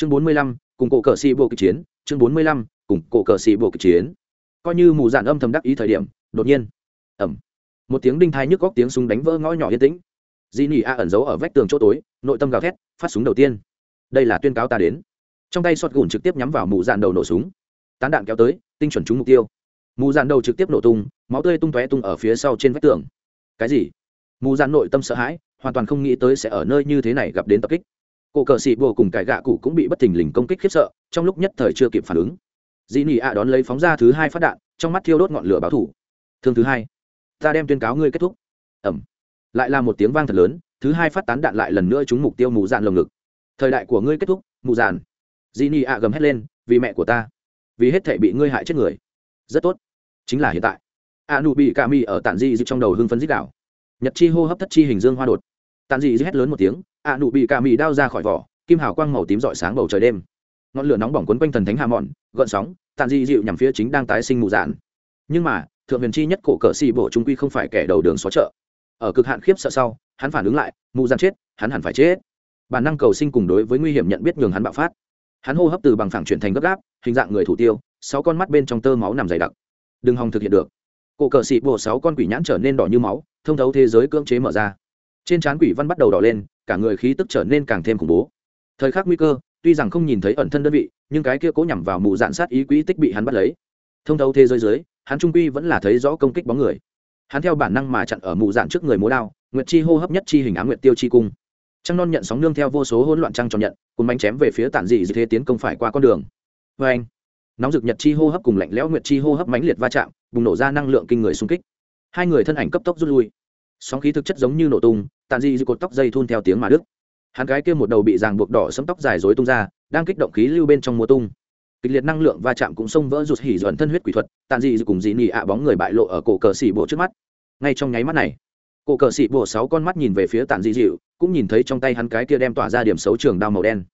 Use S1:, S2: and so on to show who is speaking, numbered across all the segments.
S1: chương bốn mươi lăm, cùng cổ cờ sĩ bộ kịch chiến. Chương bốn mươi lăm, cùng cổ cờ sĩ bộ kịch chiến. Coi như mù dạn âm thầm đắc ý thời điểm, đột nhiên ẩm một tiếng đinh thai nhức góc tiếng súng đánh vỡ ngõ nhỏ yên tĩnh. Di nỉ a ẩn giấu ở vách tường chỗ tối, nội tâm gào thét, phát súng đầu tiên. Đây là tuyên cáo ta đến. Trong tay sọt gùn trực tiếp nhắm vào mù dạn đầu nổ súng. Tán đạn kéo tới, tinh chuẩn trúng mục tiêu. Mù dạn đầu trực tiếp nổ tung, máu tươi tung tóe tung ở phía sau trên vách tường. Cái gì? Mù dạn nội tâm sợ hãi, hoàn toàn không nghĩ tới sẽ ở nơi như thế này gặp đến tập kích cổ cờ sĩ vô cùng cải gạ cụ cũng bị bất thình lình công kích khiếp sợ, trong lúc nhất thời chưa kịp phản ứng. Dĩ nỉ ạ đón lấy phóng ra thứ hai phát đạn, trong mắt thiêu đốt ngọn lửa báo thủ thương thứ hai. Ta đem tuyên cáo ngươi kết thúc. Ẩm. Lại là một tiếng vang thật lớn, thứ hai phát tán đạn lại lần nữa trúng mục tiêu mù dạn lồng ngực. Thời đại của ngươi kết thúc, mù dạn. Dĩ nỉ ạ gầm hét lên, vì mẹ của ta. Vì hết thể bị ngươi hại chết người. Rất tốt. Chính là hiện tại. A nụ bị ca mi ở tản di trong đầu hưng phấn dích đảo nhật chi hô hấp thất chi hình dương hoa đột. Tàn dị hét lớn một tiếng a nụ bị cả mì đao ra khỏi vỏ, kim hào quang màu tím rọi sáng bầu trời đêm. Ngọn lửa nóng bỏng quấn quanh thần thánh hà mòn gợn sóng, tàn dị dịu nhằm phía chính đang tái sinh mù dạn. Nhưng mà, thượng huyền chi nhất cổ cờ xì bộ trung quy không phải kẻ đầu đường xó chợ. Ở cực hạn khiếp sợ sau, hắn phản ứng lại, mù dạn chết, hắn hẳn phải chết. Bản năng cầu sinh cùng đối với nguy hiểm nhận biết nhường hắn bạo phát. Hắn hô hấp từ bằng phẳng chuyển thành gấp gáp, hình dạng người thủ tiêu, sáu con mắt bên trong tơ máu nằm dày đặc. Đừng hòng thực hiện được. Cổ cờ xị bộ sáu con quỷ nhãn trở nên đỏ như máu, thông thấu thế giới cưỡng chế mở ra trên trán quỷ văn bắt đầu đỏ lên, cả người khí tức trở nên càng thêm khủng bố. Thời khắc nguy cơ, tuy rằng không nhìn thấy ẩn thân đơn vị, nhưng cái kia cố nhằm vào mù dạn sát ý quỹ tích bị hắn bắt lấy. Thông thấu thế giới dưới, hắn trung quy vẫn là thấy rõ công kích bóng người. Hắn theo bản năng mà chặn ở mù dạn trước người múa đao, nguyệt chi hô hấp nhất chi hình á nguyệt tiêu chi cung. Trăng non nhận sóng nương theo vô số hỗn loạn trăng tròn nhận cùng bánh chém về phía tản dị dị thế tiến công phải qua con đường. Vê anh, nóng rực nhật chi hô hấp cùng lạnh lẽo nguyệt chi hô hấp mãnh liệt va chạm, bùng nổ ra năng lượng kinh người xung kích. Hai người thân ảnh cấp tốc rút lui. Sóng khí thực chất giống như nổ tung tàn dị dị cột tóc dây thun theo tiếng mà đức. Hắn gái kia một đầu bị ràng buộc đỏ sấm tóc dài dối tung ra, đang kích động khí lưu bên trong mùa tung. Kịch liệt năng lượng va chạm cũng xông vỡ rụt hỉ dần thân huyết quỷ thuật, tàn dị dị cùng dị nị ạ bóng người bại lộ ở cổ cờ xỉ bộ trước mắt. Ngay trong nháy mắt này, cổ cờ xỉ bộ sáu con mắt nhìn về phía tàn dị dịu, cũng nhìn thấy trong tay hắn cái kia đem tỏa ra điểm xấu trường đao màu đen.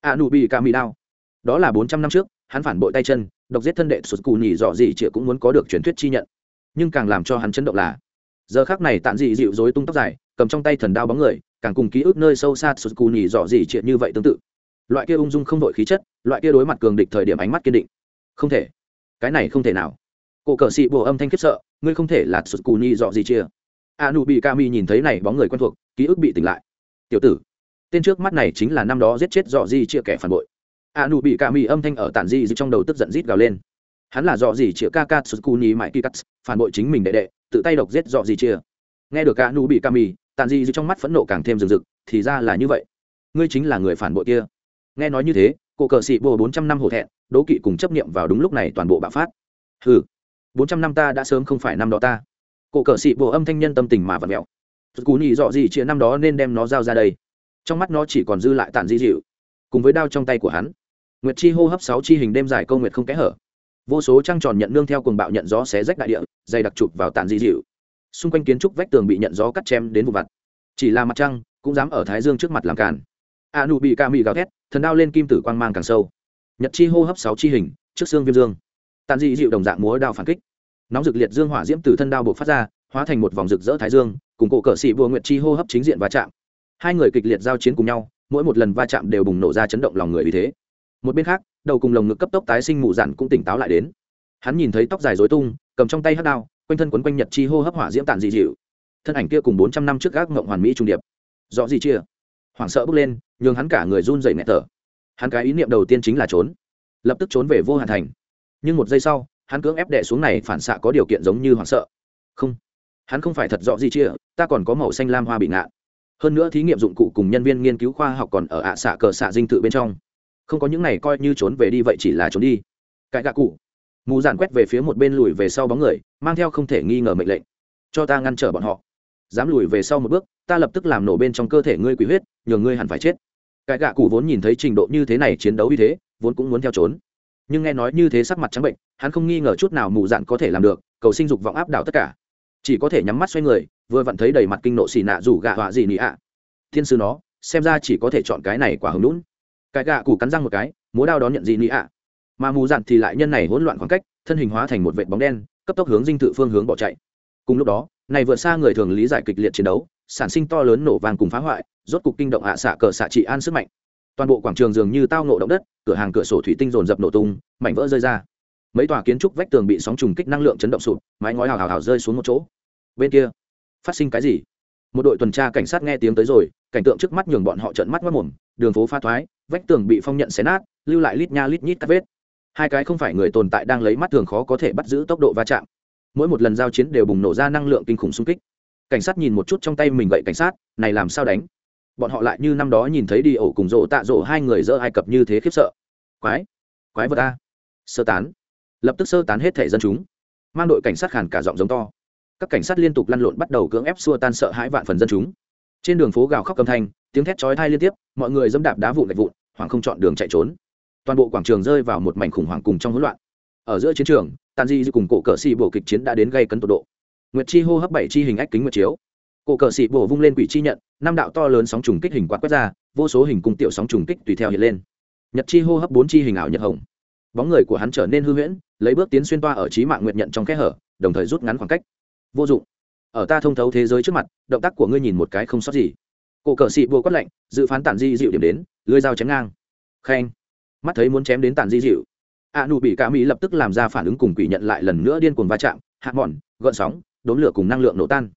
S1: A nu bị ca mi đao. Đó là bốn trăm năm trước, hắn phản bội tay chân, độc giết thân đệ sụt cù nhỉ dọ gì chĩa cũng muốn có được truyền thuyết chi nhận. Nhưng càng làm cho hắn chấn động là giờ khác này tản dị dịu dối tung tóc dài, cầm trong tay thần đao bóng người, càng cùng ký ức nơi sâu xa sụt cù nhì dọ dỉ chuyện như vậy tương tự. Loại kia ung dung không đội khí chất, loại kia đối mặt cường địch thời điểm ánh mắt kiên định. Không thể. Cái này không thể nào. Cổ cờ sĩ bộ âm thanh khiếp sợ, ngươi không thể là sụt cù nhì dọ dỉ chia a nụ bị ca mi nhìn thấy này bóng người quen thuộc, ký ức bị tỉnh lại. Tiểu tử, tên trước mắt này chính là năm đó giết chết dọ dỉ chia kẻ phản bội. A nụ bị ca mi âm thanh ở tản dị trong đầu tức giận rít gào lên hắn là dọ gì chia ca ca sụt cù mãi kỳ cắt, phản bội chính mình đệ đệ, tự tay độc giết dọ gì chia nghe được cả nụ bị ca tàn tản di trong mắt phẫn nộ càng thêm rừng rực, thì ra là như vậy. Ngươi chính là người phản bội kia. Nghe nói như thế cụ cờ sĩ bồ bốn trăm năm hổ thẹn, đố kỵ cùng chấp niệm vào đúng lúc này toàn bộ bạo phát. Hừ, bốn trăm năm ta đã sớm không phải năm đó ta. Cụ cờ sĩ bồ âm thanh nhân tâm tình mà vật mẹo cú nhị dọ gì chia năm đó nên đem nó giao ra đây. Trong mắt nó chỉ còn dư lại tàn di dịu. Cùng với đao trong tay của hắn, nguyệt chi hô hấp sáu chi hình đêm dài câu nguyệt không kẽ hở vô số trăng tròn nhận nương theo cuồng bạo nhận gió xé rách đại địa, dày đặc chụp vào tàn di dịu. Xung quanh kiến trúc vách tường bị nhận gió cắt chém đến vụ vặt. Chỉ là mặt trăng, cũng dám ở thái dương trước mặt làm cản a nụ bị ca mị gào thét, thần đao lên kim tử quang mang càng sâu. Nhật chi hô hấp sáu chi hình, trước xương viêm dương. Tàn dị dịu đồng dạng múa đao phản kích. Nóng rực liệt dương hỏa diễm từ thân đao buộc phát ra, hóa thành một vòng rực rỡ thái dương, cùng cổ cờ sĩ vua nguyệt chi hô hấp chính diện va chạm. Hai người kịch liệt giao chiến cùng nhau, mỗi một lần va chạm đều bùng nổ ra chấn động lòng người vì thế một bên khác, đầu cùng lồng ngực cấp tốc tái sinh mù dặn cũng tỉnh táo lại đến. Hắn nhìn thấy tóc dài dối tung, cầm trong tay hát đao, quanh thân quấn quanh nhật chi hô hấp hỏa diễm tàn dị dịu. Thân ảnh kia cùng bốn trăm năm trước gác ngộng hoàn mỹ trung điệp. Rõ gì chia hoảng sợ bước lên, nhường hắn cả người run dậy nhẹ thở. Hắn cái ý niệm đầu tiên chính là trốn. Lập tức trốn về vô hạn thành. Nhưng một giây sau, hắn cưỡng ép đệ xuống này phản xạ có điều kiện giống như hoảng sợ. Không. Hắn không phải thật rõ gì chia ta còn có màu xanh lam hoa bị ngạn hơn nữa thí nghiệm dụng cụ cùng nhân viên nghiên cứu khoa học còn ở ạ xạ cờ xạ dinh tự bên trong không có những này coi như trốn về đi vậy chỉ là trốn đi. Cái gạ cụ. Mù giản quét về phía một bên lùi về sau bóng người, mang theo không thể nghi ngờ mệnh lệnh. Cho ta ngăn trở bọn họ. Dám lùi về sau một bước, ta lập tức làm nổ bên trong cơ thể ngươi quỷ huyết nhường ngươi hẳn phải chết. Cái gạ cụ vốn nhìn thấy trình độ như thế này chiến đấu như thế, vốn cũng muốn theo trốn. Nhưng nghe nói như thế sắc mặt trắng bệnh, hắn không nghi ngờ chút nào mù dạn có thể làm được, cầu sinh dục vọng áp đảo tất cả. Chỉ có thể nhắm mắt xoay người, vừa vặn thấy đầy mặt kinh nộ xì nạ rủ gạ họa gì nị ạ. Thiên sư nó, xem ra chỉ có thể chọn cái này quả hứng lũn cái gạ cụ cắn răng một cái, múa đao đón nhận gì nị ạ. Mà mù dạn thì lại nhân này hỗn loạn khoảng cách, thân hình hóa thành một vệt bóng đen, cấp tốc hướng dinh thự phương hướng bỏ chạy. Cùng lúc đó, này vượt xa người thường lý giải kịch liệt chiến đấu, sản sinh to lớn nổ vàng cùng phá hoại, rốt cục kinh động hạ xạ cờ xạ trị an sức mạnh. Toàn bộ quảng trường dường như tao nộ động đất, cửa hàng cửa sổ thủy tinh dồn dập nổ tung, mảnh vỡ rơi ra. Mấy tòa kiến trúc vách tường bị sóng trùng kích năng lượng chấn động sụp, mái ngói hào hào hào rơi xuống một chỗ. Bên kia, phát sinh cái gì? Một đội tuần tra cảnh sát nghe tiếng tới rồi, cảnh tượng trước mắt nhường bọn họ trợn mắt mất mồm, đường phố pha thoái vách tường bị phong nhận xé nát, lưu lại lít nha lít nhít các vết. Hai cái không phải người tồn tại đang lấy mắt thường khó có thể bắt giữ tốc độ va chạm. Mỗi một lần giao chiến đều bùng nổ ra năng lượng kinh khủng xung kích. Cảnh sát nhìn một chút trong tay mình gậy cảnh sát, này làm sao đánh? Bọn họ lại như năm đó nhìn thấy đi ổ cùng rộ tạ rộ hai người dỡ ai cập như thế khiếp sợ. Quái quái vật a. Sơ tán. Lập tức sơ tán hết thể dân chúng. Mang đội cảnh sát khàn cả giọng giống to. Các cảnh sát liên tục lăn lộn bắt đầu cưỡng ép xua tan sợ hãi vạn phần dân chúng. Trên đường phố gào khóc cầm thanh, tiếng thét chói thai liên tiếp, mọi người dẫm đạp đá vụn gạch vụn hoàng không chọn đường chạy trốn. Toàn bộ quảng trường rơi vào một mảnh khủng hoảng cùng trong hỗn loạn. Ở giữa chiến trường, tàn di cùng cổ cờ xì bộ kịch chiến đã đến gây cấn tột độ. Nguyệt chi hô hấp bảy chi hình ách kính nguyệt chiếu. Cổ cờ xì bộ vung lên quỷ chi nhận, năm đạo to lớn sóng trùng kích hình quạt quét ra, vô số hình cung tiểu sóng trùng kích tùy theo hiện lên. Nhật chi hô hấp bốn chi hình ảo nhật hồng. Bóng người của hắn trở nên hư huyễn, lấy bước tiến xuyên toa ở trí mạng nguyệt nhận trong kẽ hở, đồng thời rút ngắn khoảng cách. Vô dụng. Ở ta thông thấu thế giới trước mặt, động tác của ngươi nhìn một cái không sót gì cổ cờ xị bùa quát lạnh, dự phán tản di dịu điểm đến, lưới dao chém ngang. Khen. Mắt thấy muốn chém đến tản di dịu. A nụ bị cả mỹ lập tức làm ra phản ứng cùng quỷ nhận lại lần nữa điên cuồng va chạm, hạ mòn gợn sóng, đốn lửa cùng năng lượng nổ tan.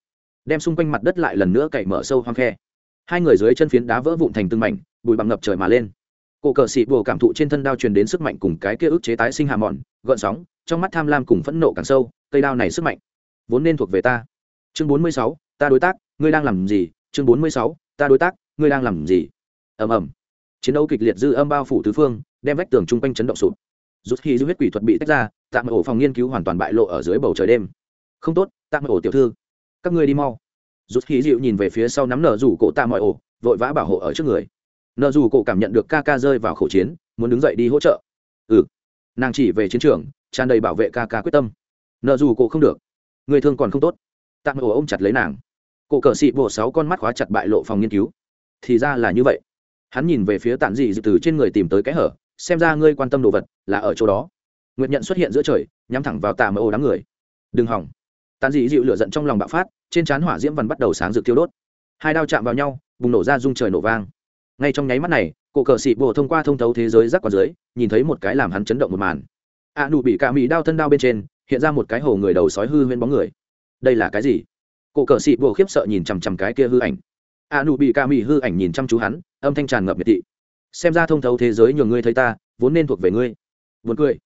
S1: Đem xung quanh mặt đất lại lần nữa cậy mở sâu hoang khe. Hai người dưới chân phiến đá vỡ vụn thành từng mảnh, bụi bằng ngập trời mà lên. Cổ cờ xị bùa cảm thụ trên thân đao truyền đến sức mạnh cùng cái kia ức chế tái sinh hạ mòn gợn sóng, trong mắt tham lam cùng phẫn nộ càng sâu, cây đao này sức mạnh vốn nên thuộc về ta. Chương bốn mươi sáu, ta đối tác, ngươi đang làm gì? Chương bốn mươi sáu ta đối tác, ngươi đang làm gì? Ầm ầm. Chiến đấu kịch liệt dư âm bao phủ tứ phương, đem vách tường chung quanh chấn động sụt rút khi dư huyết quỷ thuật bị tách ra tạm ổ phòng nghiên cứu hoàn toàn bại lộ ở dưới bầu trời đêm. Không tốt tạm ổ tiểu thư, các ngươi đi mau. Rút khí dịu nhìn về phía sau nắm nở rủ cổ tạ mọi ổ vội vã bảo hộ ở trước người. Nở rủ cổ cảm nhận được ca ca rơi vào khẩu chiến, muốn đứng dậy đi hỗ trợ. Ừ. Nàng chỉ về chiến trường, tràn đầy bảo vệ ca ca quyết tâm. Nở rủ cổ không được. Người thương còn không tốt. Tạm ổ ôm chặt lấy nàng cổ cờ xị bộ sáu con mắt khóa chặt bại lộ phòng nghiên cứu. Thì ra là như vậy. Hắn nhìn về phía tản dị từ trên người tìm tới cái hở xem ra ngươi quan tâm đồ vật là ở chỗ đó. Nguyệt nhận xuất hiện giữa trời nhắm thẳng vào tà mơ ô đám người. Đừng hỏng. Tản dị dịu lửa giận trong lòng bạo phát trên trán hỏa diễm văn bắt đầu sáng rực thiêu đốt. Hai đao chạm vào nhau bùng nổ ra rung trời nổ vang. Ngay trong nháy mắt này cổ cờ xị bộ thông qua thông thấu thế giới rắc qua dưới nhìn thấy một cái làm hắn chấn động một màn. A à, nụ bị cả mỹ đao thân đao bên trên hiện ra một cái hồ người đầu sói hư huyên bóng người. Đây là cái gì? Cổ cờ xị bồ khiếp sợ nhìn chằm chằm cái kia hư ảnh. A à, nụ bị ca mị hư ảnh nhìn chăm chú hắn âm thanh tràn ngập miệt thị. Xem ra thông thấu thế giới nhường ngươi thấy ta vốn nên thuộc về ngươi. Vốn cười.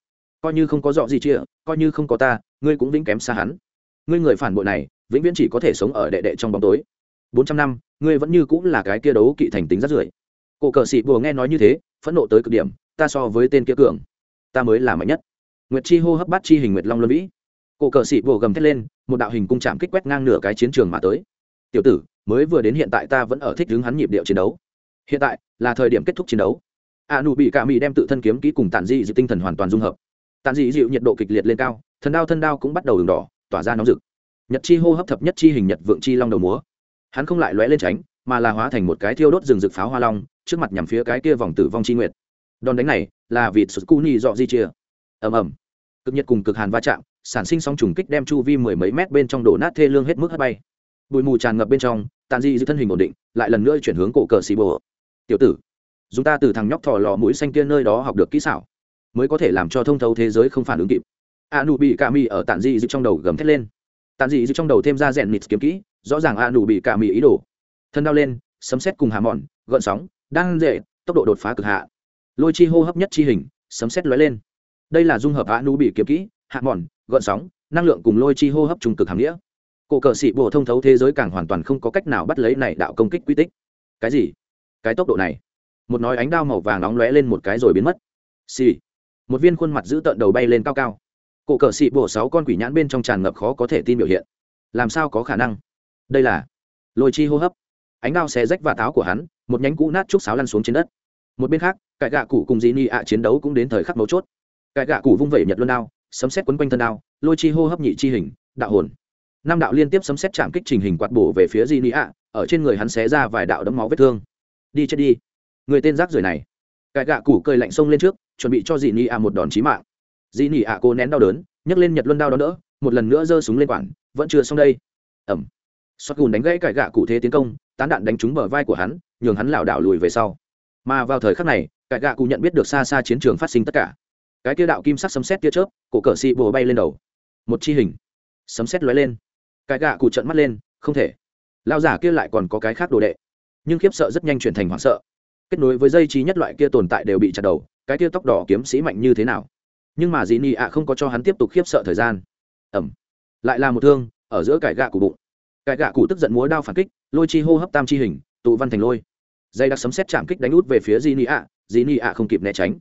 S1: Coi như không có dọ gì chia coi như không có ta ngươi cũng vĩnh kém xa hắn. Ngươi người phản bội này vĩnh viễn chỉ có thể sống ở đệ đệ trong bóng tối. Bốn trăm năm ngươi vẫn như cũng là cái kia đấu kỵ thành tính rất rưởi. Cổ cờ sĩ bùa nghe nói như thế phẫn nộ tới cực điểm ta so với tên kia cường. Ta mới là mạnh nhất. Nguyệt chi hô hấp bát chi hình nguyệt long luân vĩ cổ cờ sĩ vồ gầm thét lên, một đạo hình cung chạm kích quét ngang nửa cái chiến trường mà tới. Tiểu tử, mới vừa đến hiện tại ta vẫn ở thích đứng hắn nhịp điệu chiến đấu. Hiện tại là thời điểm kết thúc chiến đấu. A nụ bị cả mỹ đem tự thân kiếm kỹ cùng tản dị dịu tinh thần hoàn toàn dung hợp. Tản dị dịu nhiệt độ kịch liệt lên cao, thần đao thân đao cũng bắt đầu đường đỏ, tỏa ra nóng rực. Nhật chi hô hấp thập nhất chi hình nhật vượng chi long đầu múa. Hắn không lại lóe lên tránh, mà là hóa thành một cái thiêu đốt rừng rực pháo hoa long, trước mặt nhằm phía cái kia vòng tử vong chi nguyệt. Đòn đánh này là vịt sụt cu ni dọ di chia. Ầm ầm. Cực nhiệt cùng cực hàn va chạm sản sinh sóng trùng kích đem chu vi mười mấy mét bên trong đổ nát thê lương hết mức hất bay. Bụi mù tràn ngập bên trong, tàn di giữ thân hình ổn định, lại lần nữa chuyển hướng cổ cờ xì bồ. Tiểu tử chúng ta từ thằng nhóc thò lò mũi xanh kia nơi đó học được kỹ xảo, mới có thể làm cho thông thấu thế giới không phản ứng kịp. A nụ bị cả mì ở tàn dị giữ trong đầu gầm thét lên. Tàn dị giữ trong đầu thêm ra rèn nịt kiếm kỹ, rõ ràng a nụ bị cả mì ý đồ. Thân đau lên, sấm xét cùng hà mòn, gợn sóng, đang dễ tốc độ đột phá cực hạ. Lôi chi hô hấp nhất chi hình, sấm xét lóe lên. Đây là dung hợp a nụ bị kiếm kỹ hạ mòn gợn sóng, năng lượng cùng lôi chi hô hấp trung cực hàm nghĩa. Cổ cờ sĩ bộ thông thấu thế giới càng hoàn toàn không có cách nào bắt lấy này đạo công kích quy tích. Cái gì? Cái tốc độ này. Một nói ánh đao màu vàng nóng lóe lên một cái rồi biến mất. Xì、sì. một viên khuôn mặt giữ tợn đầu bay lên cao cao. Cổ cờ sĩ bổ sáu con quỷ nhãn bên trong tràn ngập khó có thể tin biểu hiện. Làm sao có khả năng? Đây là lôi chi hô hấp. Ánh đao xé rách và táo của hắn, một nhánh cũ nát trúc sáo lăn xuống trên đất. Một bên khác, cải gạ cụ cùng dĩ ni ạ chiến đấu cũng đến thời khắc mấu chốt. Cải gạ cụ vung vẩy nhật luân đao sấm xét quấn quanh thân đao, lôi chi hô hấp nhị chi hình, đạo hồn. Năm đạo liên tiếp sấm xét chạm kích trình hình quạt bổ về phía di nị ạ ở trên người hắn xé ra vài đạo đấm máu vết thương. Đi chết đi. Người tên rác rưởi này. Cải gạ cụ cười lạnh sông lên trước, chuẩn bị cho di nị ạ một đòn chí mạng. Di nị ạ cô nén đau đớn, nhấc lên nhật luân đao đó đỡ, một lần nữa giơ súng lên quản vẫn chưa xong đây. Ẩm. Xoát gùn đánh gãy cải gạ cụ thế tiến công, tán đạn đánh trúng bờ vai của hắn, nhường hắn lảo đảo lùi về sau. Mà vào thời khắc này cải gạ cụ nhận biết được xa xa chiến trường phát sinh tất cả cái kia đạo kim sắc sấm sét tia chớp, cổ cờ xị bồ bay lên đầu. Một chi hình. Sấm sét lóe lên. Cái gạ cụ trận mắt lên, không thể. Lao giả kia lại còn có cái khác đồ đệ. Nhưng khiếp sợ rất nhanh chuyển thành hoảng sợ. Kết nối với dây trí nhất loại kia tồn tại đều bị chặt đầu, cái kia tóc đỏ kiếm sĩ mạnh như thế nào? Nhưng mà dĩ ni ạ không có cho hắn tiếp tục khiếp sợ thời gian. Ẩm. Lại là một thương, ở giữa cải gạ cụ bụng. Cải gạ cụ tức giận múa đao phản kích, lôi chi hô hấp tam chi hình, tụ văn thành lôi. Dây đặc sấm xét chạm kích đánh út về phía dĩ ni ạ dĩ ni ạ không kịp né tránh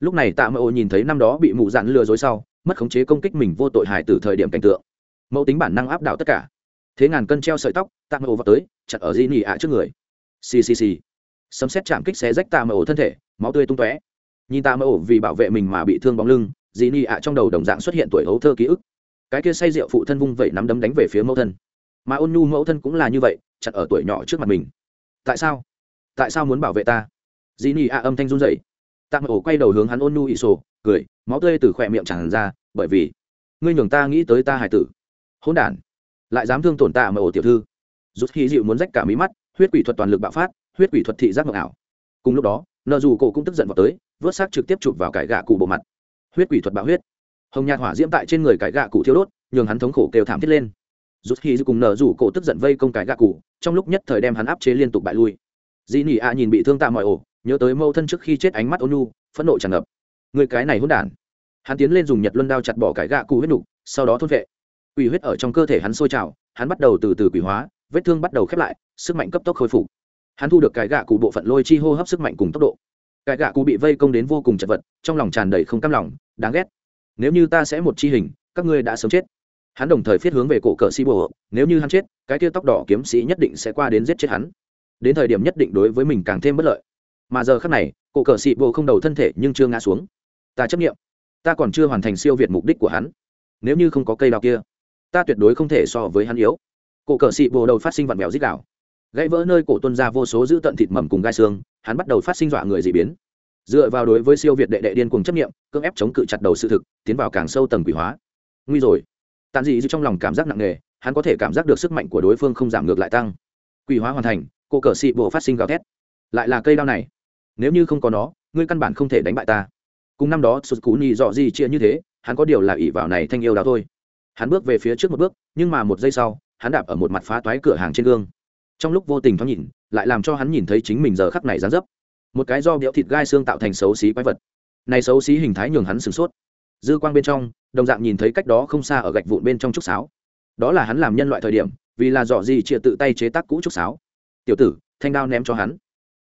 S1: lúc này tạ mẫu nhìn thấy năm đó bị mụ dạn lừa dối sau, mất khống chế công kích mình vô tội hài từ thời điểm cảnh tượng. Mẫu tính bản năng áp đảo tất cả. Thế ngàn cân treo sợi tóc, tạ mẫu vào tới, chặt ở di nỉ ạ trước người. Ccc sấm xét chạm kích xé rách tạ mẫu thân thể, máu tươi tung tóe. Nhìn tạ mẫu vì bảo vệ mình mà bị thương bóng lưng di nỉ ạ trong đầu đồng dạng xuất hiện tuổi hấu thơ ký ức. Cái kia say rượu phụ thân vung vẩy nắm đấm đánh về phía mẫu thân. Mà ôn nhu mẫu thân cũng là như vậy, chặt ở tuổi nhỏ trước mặt mình. Tại sao? Tại sao muốn bảo vệ ta? Dĩ nị ạ âm thanh run rẩy tạm ổ quay đầu hướng hắn ôn nu ị sổ, cười, máu tươi từ khỏe miệng tràn ra, bởi vì, ngươi nhường ta nghĩ tới ta hải tử. Hỗn đản. Lại dám thương tổn tạ ổ tiểu thư. Rút khi dịu muốn rách cả mí mắt, huyết quỷ thuật toàn lực bạo phát, huyết quỷ thuật thị giác ngọc ảo. Cùng lúc đó, nợ dù cổ cũng tức giận vào tới, vớt xác trực tiếp chụp vào cải gạ cụ bộ mặt. Huyết quỷ thuật bạo huyết. Hồng nhạt hỏa diễm tại trên người cải gạ cụ thiếu đốt, nhường hắn thống khổ kêu thảm thiết lên. Rút khi cùng nợ rủ cổ tức giận vây công cải gạ cụ, trong lúc nhất thời đem hắn áp chế liên tục bại lui dĩ nỉ a nhìn bị thương tạ mọi ổ, nhớ tới mâu thân trước khi chết ánh mắt ônu phẫn nộ tràn ngập. Người cái này hỗn đản. Hắn tiến lên dùng nhật luân đao chặt bỏ cải gạ cụ huyết nục, sau đó thôn vệ. Quỷ huyết ở trong cơ thể hắn sôi trào, hắn bắt đầu từ từ quỷ hóa, vết thương bắt đầu khép lại, sức mạnh cấp tốc khôi phục. Hắn thu được cái gạ cụ bộ phận lôi chi hô hấp sức mạnh cùng tốc độ. Cái gạ cụ bị vây công đến vô cùng chật vật, trong lòng tràn đầy không cam lòng, đáng ghét. Nếu như ta sẽ một chi hình, các ngươi đã sớm chết. Hắn đồng thời phiết hướng về cổ cờ si bồ nếu như hắn chết, cái tia tóc đỏ kiếm sĩ nhất định sẽ qua đến giết chết hắn đến thời điểm nhất định đối với mình càng thêm bất lợi. Mà giờ khác này, cổ cờ sĩ bồ không đầu thân thể nhưng chưa ngã xuống. Ta chấp nghiệm. Ta còn chưa hoàn thành siêu việt mục đích của hắn. Nếu như không có cây đào kia, ta tuyệt đối không thể so với hắn yếu. Cổ cờ sĩ bồ đầu phát sinh vặn vẹo dích đảo. Gãy vỡ nơi cổ tuân ra vô số giữ tận thịt mầm cùng gai xương, hắn bắt đầu phát sinh dọa người dị biến. Dựa vào đối với siêu việt đệ đệ điên cùng chấp nghiệm, cưỡng ép chống cự chặt đầu sự thực, tiến vào càng sâu tầng quỷ hóa. Nguy rồi. Tàn dị trong lòng cảm giác nặng nề, hắn có thể cảm giác được sức mạnh của đối phương không giảm ngược lại tăng. Quỷ hóa hoàn thành cô cờ sĩ bộ phát sinh gào thét. Lại là cây đao này. Nếu như không có nó, ngươi căn bản không thể đánh bại ta. Cùng năm đó, sụt cú nhị dọ gì chia như thế, hắn có điều là ỷ vào này thanh yêu đao thôi. Hắn bước về phía trước một bước, nhưng mà một giây sau, hắn đạp ở một mặt phá toái cửa hàng trên gương. Trong lúc vô tình thoáng nhìn, lại làm cho hắn nhìn thấy chính mình giờ khắc này dán dấp. Một cái do béo thịt gai xương tạo thành xấu xí quái vật. Này xấu xí hình thái nhường hắn sửng sốt. Dư quang bên trong, đồng dạng nhìn thấy cách đó không xa ở gạch vụn bên trong trúc sáo. Đó là hắn làm nhân loại thời điểm, vì là dọ gì chia tự tay chế tác cũ trúc sáo tiểu tử, thanh đao ném cho hắn.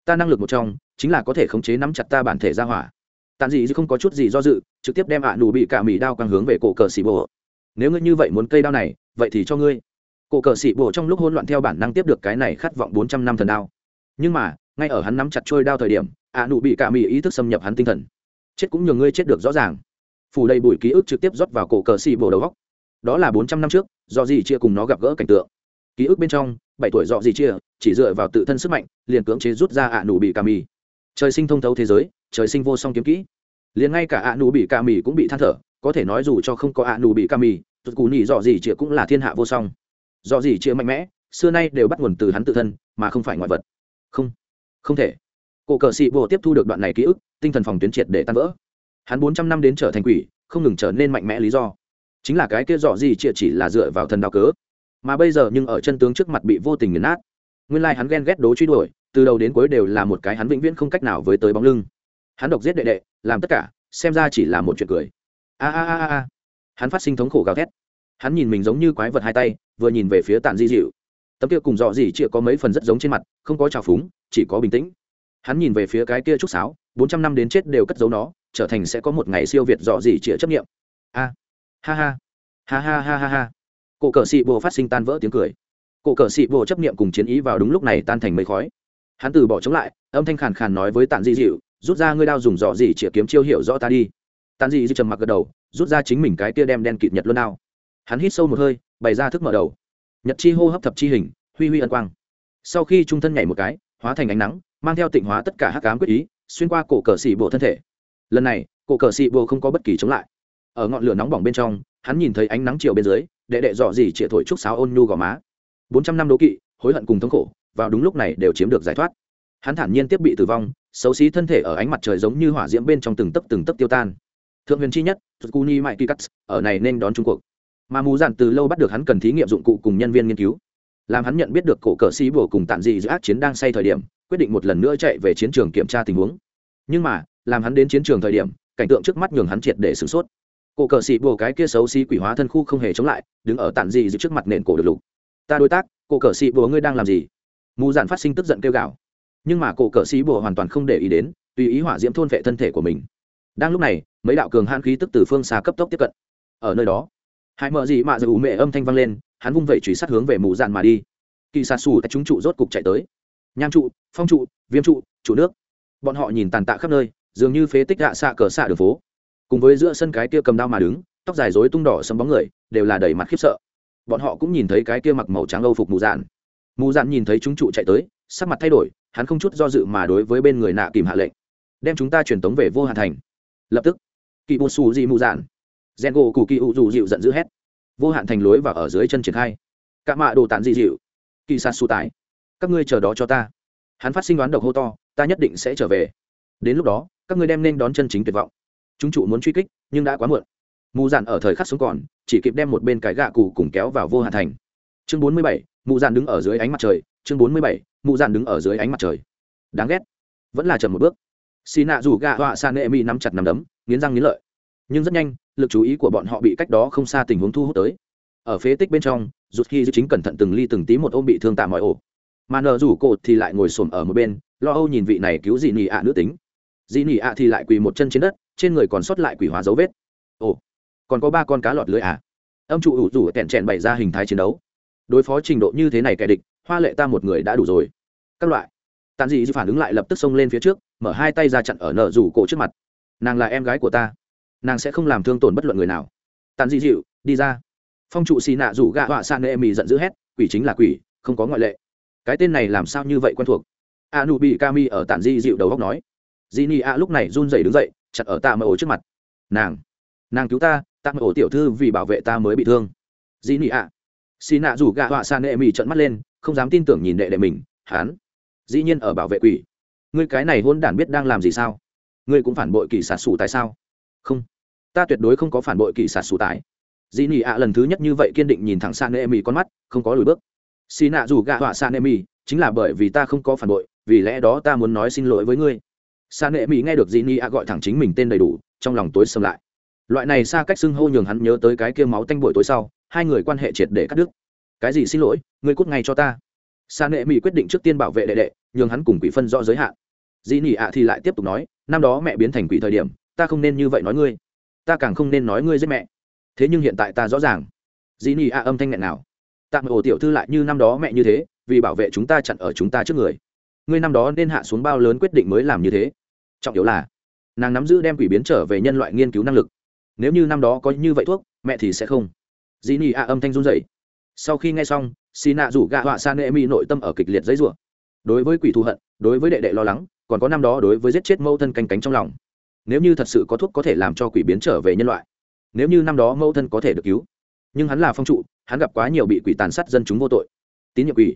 S1: Ta năng lực một trong, chính là có thể khống chế nắm chặt ta bản thể ra hỏa. Tàn dị không có chút gì do dự, trực tiếp đem ạ à nụ bị cả mì đao càng hướng về cổ cờ xì bồ. Nếu ngươi như vậy muốn cây đao này, vậy thì cho ngươi. Cổ cờ xị bồ trong lúc hỗn loạn theo bản năng tiếp được cái này khát vọng bốn trăm năm thần đao. Nhưng mà, ngay ở hắn nắm chặt trôi đao thời điểm, ạ nụ bị cả mì ý thức xâm nhập hắn tinh thần. Chết cũng nhờ ngươi chết được rõ ràng. Phủ đầy bụi ký ức trực tiếp rót vào cổ cờ xị bồ đầu góc đó là bốn trăm năm trước, do gì chia cùng nó gặp gỡ cảnh tượng ký ức bên trong, bảy tuổi dọ gì chia, chỉ dựa vào tự thân sức mạnh, liền cưỡng chế rút ra ạ nụ bị cả mì. Trời sinh thông thấu thế giới, trời sinh vô song kiếm kỹ. Liền ngay cả ạ nụ bị cả mì cũng bị than thở, có thể nói dù cho không có ạ nụ bị cả mì tụt cù nhị dọ gì chia cũng là thiên hạ vô song. Dọ gì chia mạnh mẽ, xưa nay đều bắt nguồn từ hắn tự thân, mà không phải ngoại vật. Không không thể. Cổ cờ sĩ vô tiếp thu được đoạn này ký ức, tinh thần phòng tuyến triệt để tan vỡ. Hắn bốn trăm năm đến trở thành quỷ, không ngừng trở nên mạnh mẽ lý do. Chính là cái kia dọ gì chia chỉ là dựa vào thần đạo cớ mà bây giờ nhưng ở chân tướng trước mặt bị vô tình nghiền nát. Nguyên lai hắn ghen ghét đố truy đuổi, từ đầu đến cuối đều là một cái hắn vĩnh viễn không cách nào với tới bóng lưng. Hắn độc giết đệ đệ, làm tất cả, xem ra chỉ là một chuyện cười. A a a a hắn phát sinh thống khổ gào thét. Hắn nhìn mình giống như quái vật hai tay, vừa nhìn về phía tàn di dịu tấm kia cùng dọ dỉ chịa có mấy phần rất giống trên mặt, không có trào phúng, chỉ có bình tĩnh. Hắn nhìn về phía cái kia trúc sáo, bốn trăm năm đến chết đều cất giấu nó, trở thành sẽ có một ngày siêu việt dọ dỉ chịa chấp nghiệm. A. Ha ha. Ha ha ha ha ha cổ cờ xị bộ phát sinh tan vỡ tiếng cười. Cổ cờ xị bộ chấp nghiệm cùng chiến ý vào đúng lúc này tan thành mây khói. Hắn từ bỏ chống lại, âm thanh khàn khàn nói với tàn di dịu rút ra ngươi đao dùng dọ dỉ chĩa kiếm chiêu hiểu rõ ta đi. Tàn di dịu trầm mặc gật đầu, rút ra chính mình cái tia đem đen kịt nhật luôn đao. Hắn hít sâu một hơi, bày ra thức mở đầu. Nhật chi hô hấp thập chi hình, huy huy ân quang. Sau khi trung thân nhảy một cái, hóa thành ánh nắng, mang theo tịnh hóa tất cả hắc cám quyết ý, xuyên qua cổ cờ xị bộ thân thể. Lần này, cổ cờ xị bộ không có bất kỳ chống lại. Ở ngọn lửa nóng bỏng bên trong, hắn nhìn thấy ánh nắng chiều bên dưới đệ đệ dọ gì chĩa thổi trúc sáo ôn nhu gò má bốn trăm năm đố kỵ hối hận cùng thống khổ vào đúng lúc này đều chiếm được giải thoát hắn thản nhiên tiếp bị tử vong xấu xí thân thể ở ánh mặt trời giống như hỏa diễm bên trong từng tấc từng tấc tiêu tan thượng huyền chi nhất Tsukuni Mai Kikat ở này nên đón Trung Quốc. Mà mù giản từ lâu bắt được hắn cần thí nghiệm dụng cụ cùng nhân viên nghiên cứu. Làm hắn nhận biết được cổ cờ sĩ bổ cùng tạn dị giữa ác chiến đang say thời điểm, quyết định một lần nữa chạy về chiến trường kiểm tra tình huống. Nhưng mà, làm hắn đến chiến trường thời điểm, cảnh tượng trước mắt nhường hắn triệt để sửng sốt. Cổ cờ xì bùa cái kia xấu xí quỷ hóa thân khu không hề chống lại, đứng ở tản dị giữa trước mặt nền cổ được lục. Ta đối tác, cổ cờ xì bùa ngươi đang làm gì? Mù dạn phát sinh tức giận kêu gào. Nhưng mà cổ cờ xì bùa hoàn toàn không để ý đến, tùy ý hỏa diễm thôn vệ thân thể của mình đang lúc này mấy đạo cường hãn khí tức từ phương xa cấp tốc tiếp cận ở nơi đó hai mợ gì mạ dù mẹ âm thanh vang lên hắn vung vẩy truy sát hướng về mù dạn mà đi kỳ sạt xù tại chúng trụ rốt cục chạy tới nham trụ phong trụ viêm trụ trụ nước bọn họ nhìn tàn tạ khắp nơi dường như phế tích hạ xạ cờ xạ đường phố cùng với giữa sân cái kia cầm đao mà đứng, tóc dài rối tung đỏ sấm bóng người, đều là đầy mặt khiếp sợ. Bọn họ cũng nhìn thấy cái kia mặc màu trắng âu phục mù dạn. Mù dạn nhìn thấy chúng trụ chạy tới, sắc mặt thay đổi, hắn không chút do dự mà đối với bên người nạ kìm hạ lệnh. Đem chúng ta truyền tống về vô hạn thành. Lập tức kỳ bù xù dị mù dạn gen gỗ cụ kỳ ụ dù dịu giận dữ hét. Vô hạn thành lối và ở dưới chân triển khai. Cả mạ đồ tàn dị dịu kỳ sa xù tải, các ngươi chờ đó cho ta. Hắn phát sinh đoán độc hô to, ta nhất định sẽ trở về. Đến lúc đó, các ngươi đem nên đón chân chính tuyệt vọng chúng trụ muốn truy kích, nhưng đã quá muộn. Mù dạn ở thời khắc sống còn, chỉ kịp đem một bên cái gạ cụ cùng kéo vào vô hạ thành. Chương bốn mươi bảy, mù dạn đứng ở dưới ánh mặt trời. Chương bốn mươi bảy, mù dạn đứng ở dưới ánh mặt trời. Đáng ghét. Vẫn là chậm một bước. Xì nạ dù gạ họa san nệ Mi nắm chặt nắm đấm, nghiến răng nghiến lợi. Nhưng rất nhanh, lực chú ý của bọn họ bị cách đó không xa tình huống thu hút tới. Ở phế tích bên trong, rụt khi chính cẩn thận từng ly từng tí một ôm bị thương tạ mọi ổ. Mà nợ rủ cột thì lại ngồi xổm ở một bên, lo âu nhìn vị này cứu dị nị ạ nữ tính. Dĩ nỉ ạ thì lại quỳ một chân trên đất, trên người còn sót lại quỷ hóa dấu vết. Ồ, còn có ba con cá lọt lưới à? Âm trụ ủ rủ tẹn trẹn bày ra hình thái chiến đấu. Đối phó trình độ như thế này kẻ địch, hoa lệ ta một người đã đủ rồi. Các loại. Tàn dị phản ứng lại lập tức xông lên phía trước, mở hai tay ra chặn ở nợ rủ cổ trước mặt. Nàng là em gái của ta. Nàng sẽ không làm thương tổn bất luận người nào. Tàn dị dịu đi ra. Phong trụ xì nạ rủ gạ họa san nệ mì giận dữ hét, quỷ chính là quỷ, không có ngoại lệ. Cái tên này làm sao như vậy quen thuộc? A nu bị kami ở tàn di dịu đầu góc nói. Dĩ ni a lúc này run rẩy đứng dậy chặt ở tạ mơ ổ trước mặt. Nàng nàng cứu ta tạ mơ ổ tiểu thư vì bảo vệ ta mới bị thương. Dĩ ni a. Xì nạ rủ gạ họa xa nệ mỹ trận mắt lên không dám tin tưởng nhìn đệ đệ mình hán dĩ nhiên ở bảo vệ quỷ. Ngươi cái này hôn đản biết đang làm gì sao? Ngươi cũng phản bội kỳ sạt sủ tại sao? Không ta tuyệt đối không có phản bội kỳ sạt sủ tại. Dĩ nị ạ lần thứ nhất như vậy kiên định nhìn thẳng xa nệ mỹ con mắt không có lùi bước. Xì nạ rủ gạ họa Nệ Mị, chính là bởi vì ta không có phản bội vì lẽ đó ta muốn nói xin lỗi với ngươi. Sa Nệ Mỹ nghe được Di nị A gọi thẳng chính mình tên đầy đủ, trong lòng tối xâm lại. Loại này xa cách xưng hô nhường hắn nhớ tới cái kia máu tanh buổi tối sau, hai người quan hệ triệt để cắt đứt. Cái gì xin lỗi, ngươi cút ngay cho ta. Sa nệ mỹ quyết định trước tiên bảo vệ đệ đệ, nhường hắn cùng quỷ phân rõ giới hạn. Di nỉ ạ thì lại tiếp tục nói, năm đó mẹ biến thành quỷ thời điểm, ta không nên như vậy nói ngươi. Ta càng không nên nói ngươi giết mẹ. Thế nhưng hiện tại ta rõ ràng. Di nỉ ạ âm thanh nghẹn nào. Tạm ổ tiểu thư lại như năm đó mẹ như thế, vì bảo vệ chúng ta chặn ở chúng ta trước người. Ngươi năm đó nên hạ xuống bao lớn quyết định mới làm như thế trọng yếu là, nàng nắm giữ đem quỷ biến trở về nhân loại nghiên cứu năng lực. Nếu như năm đó có như vậy thuốc, mẹ thì sẽ không. Dĩ nhi a âm thanh run dậy sau khi nghe xong xì nạ rủ gạ họa san nệ mi nội tâm ở kịch liệt giấy rủa đối với quỷ thù hận, đối với đệ đệ lo lắng, còn có năm đó đối với giết chết mẫu thân canh cánh trong lòng. Nếu như thật sự có thuốc có thể làm cho quỷ biến trở về nhân loại, nếu như năm đó mẫu thân có thể được cứu, nhưng hắn là phong trụ, hắn gặp quá nhiều bị quỷ tàn sát dân chúng vô tội. Tín nhiệm quỷ.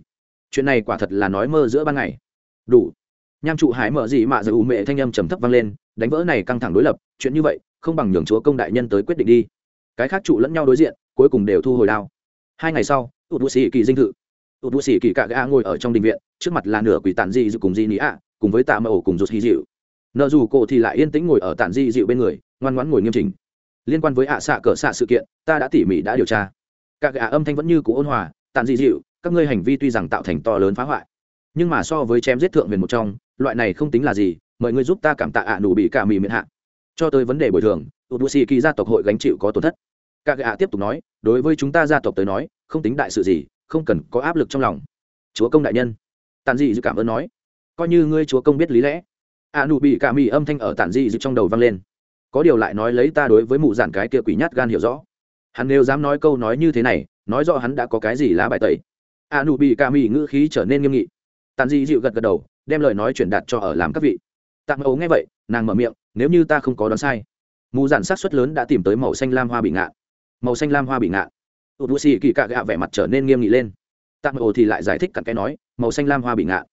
S1: Chuyện này quả thật là nói mơ giữa ban ngày. Đủ nham trụ hải mở gì mạ giờ ủ mẹ thanh âm trầm thấp vang lên, đánh vỡ này căng thẳng đối lập, chuyện như vậy, không bằng nhường chúa công đại nhân tới quyết định đi. Cái khác trụ lẫn nhau đối diện, cuối cùng đều thu hồi đao. Hai ngày sau tụt bụi sĩ kỳ dinh thự. Tụt bụi sĩ kỳ cạ gã ngồi ở trong đình viện, trước mặt là nửa quỷ tản di dự cùng di nị ạ, cùng với tạ mơ ổ cùng rụt hy dịu nợ dù cổ thì lại yên tĩnh ngồi ở tản di dịu bên người, ngoan ngoãn ngồi nghiêm chỉnh. Liên quan với ạ xạ cỡ xạ sự kiện, ta đã tỉ mỉ đã điều tra. Các gã âm thanh vẫn như cũ ôn hòa tàn di dịu các ngươi hành vi tuy rằng tạo thành to lớn phá hoại, nhưng mà so với chém giết thượng huyền một trong loại này không tính là gì, mời ngươi giúp ta cảm tạ ạ nụ bị cả mì miệng hạ. Cho tới vấn đề bồi thường tụt bụi sĩ kỳ gia tộc hội gánh chịu có tổn thất. Các gạ tiếp tục nói, đối với chúng ta gia tộc tới nói, không tính đại sự gì, không cần có áp lực trong lòng. Chúa công đại nhân. Tàn dị dự cảm ơn nói. Coi như ngươi chúa công biết lý lẽ. ạ nụ bị cả mì âm thanh ở tàn dị dự trong đầu vang lên. Có điều lại nói lấy ta đối với mụ giản cái kia quỷ nhát gan hiểu rõ. Hắn nếu dám nói câu nói như thế này, nói rõ hắn đã có cái gì lá bài tẩy. a nụ bị ca mì ngữ khí trở nên nghiêm nghị. Tàn dị dịu gật gật đầu đem lời nói chuyển đạt cho ở làm các vị. Tạm ấu nghe vậy, nàng mở miệng, nếu như ta không có đoán sai, mù giản sát xuất lớn đã tìm tới màu xanh lam hoa bị ngạn màu xanh lam hoa bị ngạn tụt bụi xì kỳ cạ gạ vẻ mặt trở nên nghiêm nghị lên. Tạm ấu thì lại giải thích cặn cái nói, màu xanh lam hoa bị ngạn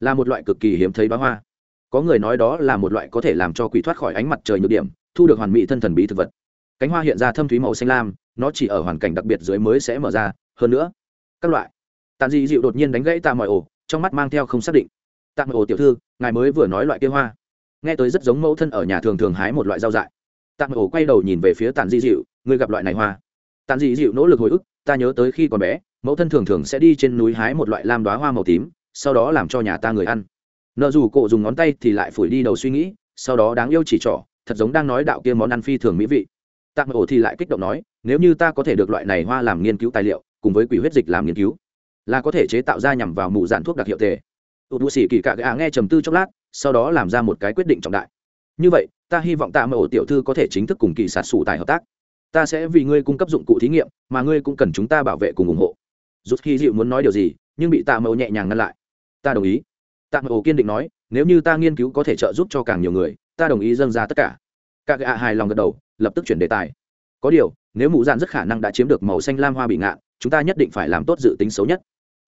S1: là một loại cực kỳ hiếm thấy bá hoa. Có người nói đó là một loại có thể làm cho quỷ thoát khỏi ánh mặt trời nhược điểm, thu được hoàn mỹ thân thần bí thực vật. Cánh hoa hiện ra thâm thúy màu xanh lam, nó chỉ ở hoàn cảnh đặc biệt dưới mới sẽ mở ra. Hơn nữa, các loại tàn dị dịu đột nhiên đánh gãy tạ mọi ổ, trong mắt mang theo không xác định tạ mọi tiểu thư, ngài mới vừa nói loại kia hoa. Nghe tới rất giống mẫu thân ở nhà thường thường hái một loại rau dại. Tạ mọi quay đầu nhìn về phía tàn Di dịu ngươi gặp loại này hoa. Tàn Di dịu nỗ lực hồi ức, ta nhớ tới khi còn bé, mẫu thân thường thường sẽ đi trên núi hái một loại lam đoá hoa màu tím, sau đó làm cho nhà ta người ăn. Nợ dù cộ dùng ngón tay thì lại phủi đi đầu suy nghĩ, sau đó đáng yêu chỉ trỏ, thật giống đang nói đạo kia món ăn phi thường mỹ vị. Tạm ổ thì lại kích động nói, nếu như ta có thể được loại này hoa làm nghiên cứu tài liệu, cùng với quỷ huyết dịch làm nghiên cứu, là có thể chế tạo ra nhằm vào mù dạn thuốc đặc hiệu tề tụt bụi xỉ kỳ cạ gà nghe trầm tư chốc lát, sau đó làm ra một cái quyết định trọng đại. Như vậy, ta hy vọng tạ mẫu tiểu thư có thể chính thức cùng kỳ sạt sủ tài hợp tác. Ta sẽ vì ngươi cung cấp dụng cụ thí nghiệm, mà ngươi cũng cần chúng ta bảo vệ cùng ủng hộ. Rút khi dịu muốn nói điều gì, nhưng bị tạ mẫu nhẹ nhàng ngăn lại. Ta đồng ý. Tạ mẫu kiên định nói, nếu như ta nghiên cứu có thể trợ giúp cho càng nhiều người, ta đồng ý dâng ra tất cả. Cả gạ hài lòng gật đầu, lập tức chuyển đề tài. Có điều, nếu mụ dạn rất khả năng đã chiếm được màu xanh lam hoa bị ngạn, chúng ta nhất định phải làm tốt dự tính xấu nhất.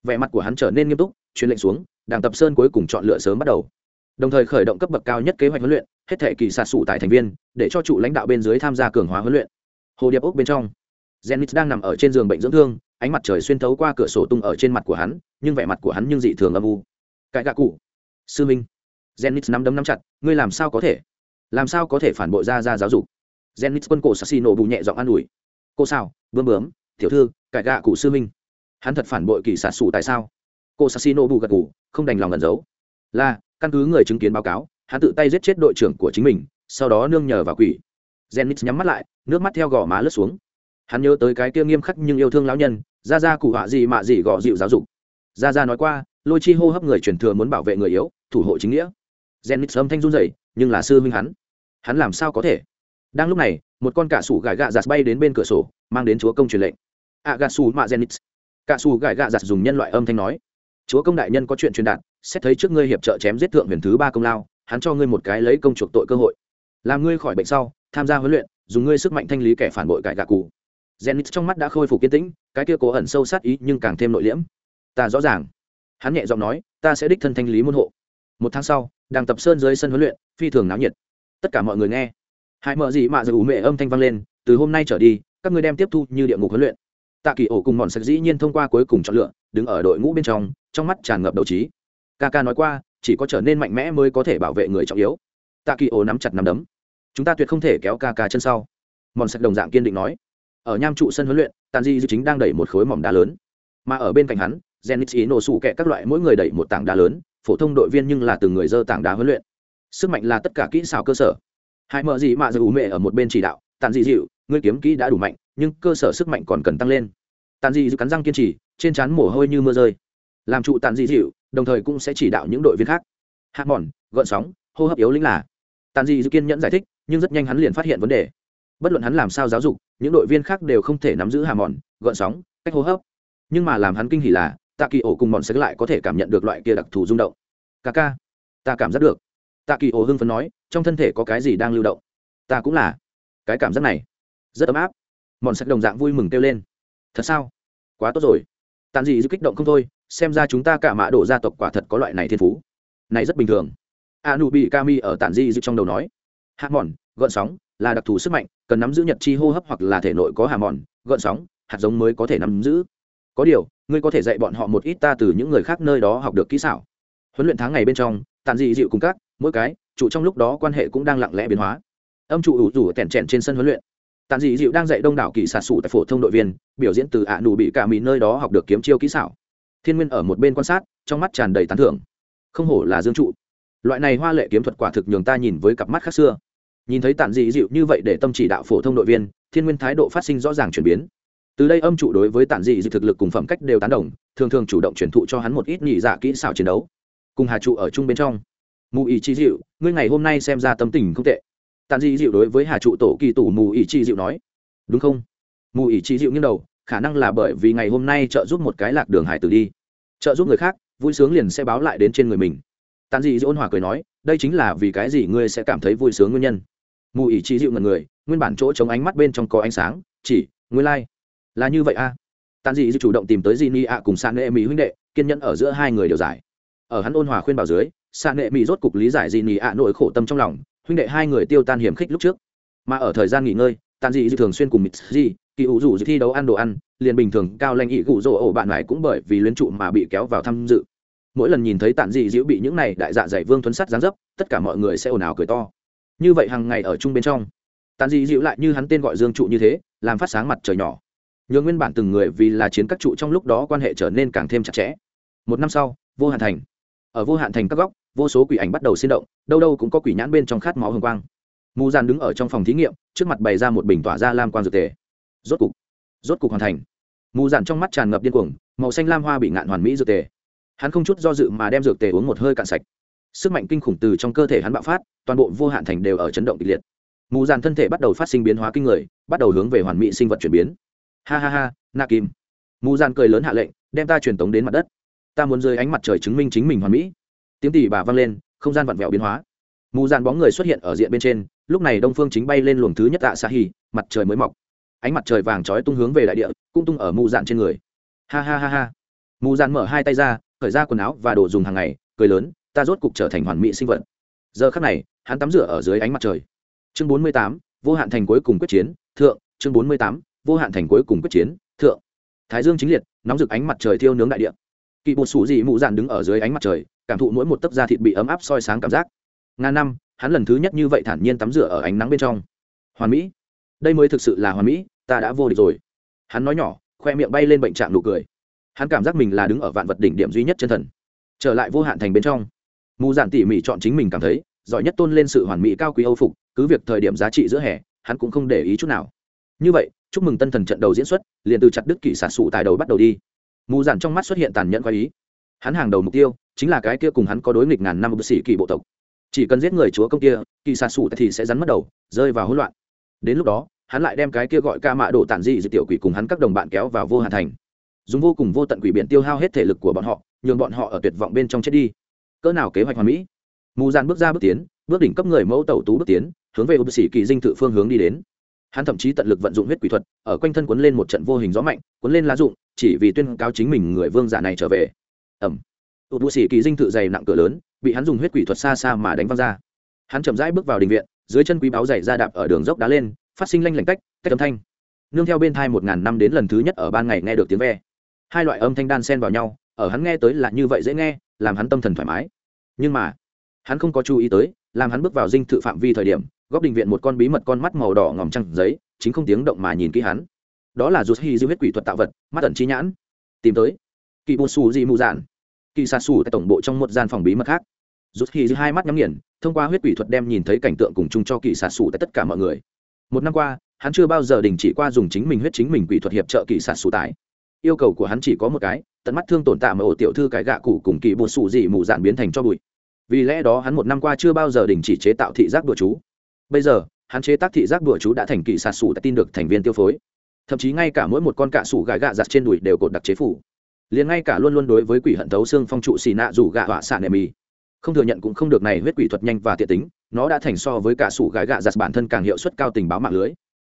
S1: Vẻ mặt của hắn trở nên nghiêm túc truyền lệnh xuống đảng tập sơn cuối cùng chọn lựa sớm bắt đầu. Đồng thời khởi động cấp bậc cao nhất kế hoạch huấn luyện, hết thể kỳ xạ sụ tại thành viên, để cho trụ lãnh đạo bên dưới tham gia cường hóa huấn luyện. Hồ điệp úc bên trong. Zenith đang nằm ở trên giường bệnh dưỡng thương, ánh mặt trời xuyên thấu qua cửa sổ tung ở trên mặt của hắn, nhưng vẻ mặt của hắn nhưng dị thường âm u. Cãi gạ cụ. Sư minh. Zenith nắm đấm nắm chặt, ngươi làm sao có thể? Làm sao có thể phản bội ra ra giáo dục? Zenith quân cổ Sasino bù nhẹ giọng an ủi. Cô sao? Bướm bướm, tiểu thư, cãi gạ cụ sư minh. Hắn thật phản bội kỳ xạ xù tại sao? Cô Sasino bù gật ngủ không đành lòng ẩn giấu. Là, căn cứ người chứng kiến báo cáo, hắn tự tay giết chết đội trưởng của chính mình, sau đó nương nhờ vào quỷ. Zenith nhắm mắt lại, nước mắt theo gò má lướt xuống. Hắn nhớ tới cái kia nghiêm khắc nhưng yêu thương lão nhân ra ra cụ họa gì mà gì gò dịu giáo dục. Ra ra nói qua, lôi chi hô hấp người truyền thừa muốn bảo vệ người yếu, thủ hộ chính nghĩa. Zenith âm thanh run rẩy, nhưng là sư huynh hắn. Hắn làm sao có thể? Đang lúc này, một con cạ sủ gãi gạ giặt bay đến bên cửa sổ, mang đến chúa công truyền lệnh. À, A gà sủ mạ genix cạ sủ gãi gạ giặt dùng nhân loại âm thanh nói chúa công đại nhân có chuyện truyền đạt, xét thấy trước ngươi hiệp trợ chém giết thượng huyền thứ ba công lao, hắn cho ngươi một cái lấy công chuộc tội cơ hội. Làm ngươi khỏi bệnh sau, tham gia huấn luyện, dùng ngươi sức mạnh thanh lý kẻ phản bội cải gạ cụ Zenit trong mắt đã khôi phục kiên tĩnh, cái kia cố ẩn sâu sát ý nhưng càng thêm nội liễm. Ta rõ ràng. Hắn nhẹ giọng nói, ta sẽ đích thân thanh lý môn hộ. Một tháng sau, đang tập sơn dưới sân huấn luyện, phi thường náo nhiệt. Tất cả mọi người nghe. Hai mở gì mạ dù mẹ âm thanh vang lên, từ hôm nay trở đi, các ngươi đem tiếp thu như địa ngục huấn luyện tạ kỳ ổ cùng mòn sạch dĩ nhiên thông qua cuối cùng chọn lựa, đứng ở đội ngũ bên trong trong mắt tràn ngập đầu trí. Ca ca nói qua, chỉ có trở nên mạnh mẽ mới có thể bảo vệ người trọng yếu. Tạ kỳ ổ nắm chặt nắm đấm. Chúng ta tuyệt không thể kéo ca ca chân sau. Mòn sạch đồng dạng kiên định nói. Ở nham trụ sân huấn luyện, tàn di chính đang đẩy một khối mỏm đá lớn. Mà ở bên cạnh hắn genix ý nổ sụ kẹ các loại mỗi người đẩy một tảng đá lớn, phổ thông đội viên nhưng là từng người dơ tảng đá huấn luyện. Sức mạnh là tất cả kỹ xảo cơ sở. Hai mở gì mạ dù mẹ ở một bên chỉ đạo tàn dị dịu, ngươi kiếm kỹ đã đủ mạnh, nhưng cơ sở sức mạnh còn cần tăng lên. Tàn dị dịu cắn răng kiên trì, trên trán mồ hôi như mưa rơi. Làm trụ tàn dị dịu, đồng thời cũng sẽ chỉ đạo những đội viên khác. Hạt mòn, gợn sóng, hô hấp yếu lĩnh là. Tàn dị dịu kiên nhẫn giải thích, nhưng rất nhanh hắn liền phát hiện vấn đề. Bất luận hắn làm sao giáo dục, những đội viên khác đều không thể nắm giữ hà mòn, gợn sóng, cách hô hấp. Nhưng mà làm hắn kinh hỉ là, tạ kỳ ổ cùng mòn sẽ lại có thể cảm nhận được loại kia đặc thù rung động. Ca ca, ta cảm giác được. Tạ kỳ ổ hưng phấn nói, trong thân thể có cái gì đang lưu động? Ta cũng là cái cảm giác này rất ấm áp mòn sạch đồng dạng vui mừng kêu lên thật sao quá tốt rồi tàn dị giữ kích động không thôi xem ra chúng ta cả mã đổ gia tộc quả thật có loại này thiên phú này rất bình thường a nụ bị kami ở tàn dị giữ trong đầu nói hạ mòn gợn sóng là đặc thù sức mạnh, cần nắm giữ nhật chi hô hấp hoặc là thể nội có hà mòn gợn sóng, hạt giống mới có thể nắm giữ. Có điều, ngươi có thể dạy bọn họ một ít ta từ những người khác nơi đó học được kỹ xảo. Huấn luyện tháng ngày bên trong, tàn dị dịu cùng các, mỗi cái trụ trong lúc đó quan hệ cũng đang lặng lẽ biến hóa âm trụ ủ rủ tẻn trẻn trên sân huấn luyện. Tàn dị dịu đang dạy đông đảo kỳ xạ sủ tại phổ thông đội viên, biểu diễn từ ạ à nụ bị cả mỹ nơi đó học được kiếm chiêu kỹ xảo. Thiên nguyên ở một bên quan sát, trong mắt tràn đầy tán thưởng. Không hổ là dương trụ. Loại này hoa lệ kiếm thuật quả thực nhường ta nhìn với cặp mắt khác xưa. Nhìn thấy tàn dị dịu như vậy để tâm chỉ đạo phổ thông đội viên, thiên nguyên thái độ phát sinh rõ ràng chuyển biến. Từ đây âm trụ đối với tản dị dịu thực lực cùng phẩm cách đều tán đồng, thường thường chủ động truyền thụ cho hắn một ít nhị dạ kỹ xảo chiến đấu. Cùng hà trụ ở chung bên trong. Mù ý chi dịu, ngươi ngày hôm nay xem ra tâm tình không tệ tàn dị dịu đối với hà trụ tổ kỳ tủ mù ý chi dịu nói, đúng không mù ý chi dịu nghiêng đầu, khả năng là bởi vì ngày hôm nay trợ giúp một cái lạc đường hải tử đi trợ giúp người khác, vui sướng liền sẽ báo lại đến trên người mình tàn dị dịu ôn hòa cười nói, đây chính là vì cái gì ngươi sẽ cảm thấy vui sướng nguyên nhân mù ý chi dịu ngần người, nguyên bản chỗ chống ánh mắt bên trong có ánh sáng, chỉ nguyên lai、like. là như vậy a à. tàn dị dịu chủ động tìm tới di ni ạ cùng san nghệ mỹ huynh đệ, kiên nhẫn ở giữa hai người đều giải ở hắn ôn hòa khuyên bảo dưới, san nệ mỹ rốt cục lý giải Di ni ạ nỗi khổ tâm trong lòng huynh đệ hai người tiêu tan hiểm khích lúc trước. Mà ở thời gian nghỉ ngơi, tàn dị thường xuyên cùng mít dị, kỳ ủ rủ thi đấu ăn đồ ăn, liền bình thường cao lanh ị cụ rỗ ổ bạn này cũng bởi vì luyến trụ mà bị kéo vào tham dự. Mỗi lần nhìn thấy tàn dị Dữ bị những này đại dạ dày vương thuấn sắt gián dấp, tất cả mọi người sẽ ồn ào cười to. Như vậy hàng ngày ở chung bên trong, tàn dị dịu lại như hắn tên gọi dương trụ như thế, làm phát sáng mặt trời nhỏ. Nhường nguyên bản từng người vì là chiến các trụ trong lúc đó quan hệ trở nên càng thêm chặt chẽ. Một năm sau, vô hạn thành. Ở vô hạn thành các góc vô số quỷ ảnh bắt đầu sinh động, đâu đâu cũng có quỷ nhãn bên trong khát máu hồng quang. Mù Dàn đứng ở trong phòng thí nghiệm, trước mặt bày ra một bình tỏa ra lam quang dược tề. Rốt cục rốt cục hoàn thành. Mù Dàn trong mắt tràn ngập điên cuồng, màu xanh lam hoa bị ngạn hoàn mỹ dược tề. Hắn không chút do dự mà đem dược tề uống một hơi cạn sạch. Sức mạnh kinh khủng từ trong cơ thể hắn bạo phát, toàn bộ vô hạn thành đều ở chấn động kịch liệt. Mù Dàn thân thể bắt đầu phát sinh biến hóa kinh người, bắt đầu hướng về hoàn mỹ sinh vật chuyển biến. Ha ha ha, na kim. Mù Dàn cười lớn hạ lệnh, đem ta truyền tống đến mặt đất. Ta muốn rơi ánh mặt trời chứng minh chính mình hoàn mỹ tiếng tỉ bà vang lên, không gian vặn vẹo biến hóa. Mù dàn bóng người xuất hiện ở diện bên trên, lúc này đông phương chính bay lên luồng thứ nhất tạ xa hì, mặt trời mới mọc. Ánh mặt trời vàng trói tung hướng về đại địa, cũng tung ở mù dạn trên người. Ha ha ha ha. Mù dạn mở hai tay ra khởi ra quần áo và đồ dùng hàng ngày, cười lớn, ta rốt cục trở thành hoàn mỹ sinh vật. Giờ khắc này, hắn tắm rửa ở dưới ánh mặt trời. Chương bốn mươi tám, vô hạn thành cuối cùng quyết chiến, thượng. Chương bốn mươi tám, vô hạn thành cuối cùng quyết chiến, thượng. Thái dương chính liệt, nóng rực ánh mặt trời thiêu nướng đại địa kỳ bột sủ dị mụ dạn đứng ở dưới ánh mặt trời, cảm thụ mỗi một tấc da thịt bị ấm áp soi sáng cảm giác. Ngàn năm, hắn lần thứ nhất như vậy thản nhiên tắm rửa ở ánh nắng bên trong. Hoàn mỹ. Đây mới thực sự là hoàn mỹ, ta đã vô địch rồi. Hắn nói nhỏ, khoe miệng bay lên bệnh trạng nụ cười. Hắn cảm giác mình là đứng ở vạn vật đỉnh điểm duy nhất chân thần. Trở lại vô hạn thành bên trong. Mù giản tỉ mỉ chọn chính mình cảm thấy, giỏi nhất tôn lên sự hoàn mỹ cao quý âu phục, cứ việc thời điểm giá trị giữa hè, hắn cũng không để ý chút nào. Như vậy, chúc mừng tân thần trận đầu diễn xuất, liền từ chặt đức kỷ sản sụ tài đầu bắt đầu đi mù dạn trong mắt xuất hiện tàn nhẫn khoái ý. Hắn hàng đầu mục tiêu chính là cái kia cùng hắn có đối nghịch ngàn năm bác sĩ kỳ bộ tộc. Chỉ cần giết người chúa công kia, kỳ xà sụ thì sẽ rắn mất đầu, rơi vào hỗn loạn. Đến lúc đó, hắn lại đem cái kia gọi ca mạ độ tản dị dự tiểu quỷ cùng hắn các đồng bạn kéo vào vô hạn thành. Dùng vô cùng vô tận quỷ biển tiêu hao hết thể lực của bọn họ, nhường bọn họ ở tuyệt vọng bên trong chết đi. Cỡ nào kế hoạch hoàn mỹ. Mù dạn bước ra bước tiến, bước đỉnh cấp người mẫu tẩu tú bước tiến, hướng về bác sĩ kỳ dinh tự phương hướng đi đến. Hắn thậm chí tận lực vận dụng huyết quỷ thuật, ở quanh thân quấn lên một trận vô hình gió mạnh quấn lên lá dụng chỉ vì tuyên cáo chính mình người vương giả này trở về. Ẩm. Ụp sĩ kỳ dinh tự dày nặng cửa lớn, bị hắn dùng huyết quỷ thuật xa xa mà đánh văng ra. Hắn chậm rãi bước vào đình viện, dưới chân quý báo dày ra đạp ở đường dốc đá lên, phát sinh lanh lảnh cách cách âm thanh. Nương theo bên thai một ngàn năm đến lần thứ nhất ở ban ngày nghe được tiếng ve. Hai loại âm thanh đan xen vào nhau, ở hắn nghe tới là như vậy dễ nghe, làm hắn tâm thần thoải mái. Nhưng mà, hắn không có chú ý tới, làm hắn bước vào dinh thự phạm vi thời điểm, góc đình viện một con bí mật con mắt màu đỏ ngòm trăng giấy, chính không tiếng động mà nhìn kỹ hắn đó là rút hy dư huyết quỷ thuật tạo vật, mắt tận chi nhãn. Tìm tới. Kỳ bù xù di mù dạn. Kỳ xa xù tại tổng bộ trong một gian phòng bí mật khác. Rút hy dư hai mắt nhắm nghiền, thông qua huyết quỷ thuật đem nhìn thấy cảnh tượng cùng chung cho kỳ xa xù tại tất cả mọi người. Một năm qua, hắn chưa bao giờ đình chỉ qua dùng chính mình huyết chính mình quỷ thuật hiệp trợ kỳ xa xù tải yêu cầu của hắn chỉ có một cái, tận mắt thương tổn tạ mà ổ tiểu thư cái gạ cụ cùng kỳ bù xù di mù dạn biến thành cho bụi. Vì lẽ đó hắn một năm qua chưa bao giờ đình chỉ chế tạo thị giác đùa chú. Bây giờ, hắn chế tác thị giác đùa chú đã thành kỳ xa xù đã tin được thành viên tiêu phối thậm chí ngay cả mỗi một con cạ sủ gà gạ giặt trên đùi đều cột đặc chế phủ. Liền ngay cả luôn luôn đối với quỷ hận thấu xương phong trụ xì nạ dù gạ họa xạ nệ mì. Không thừa nhận cũng không được này huyết quỷ thuật nhanh và tiện tính, nó đã thành so với cả sủ gái gạ giặt bản thân càng hiệu suất cao tình báo mạng lưới.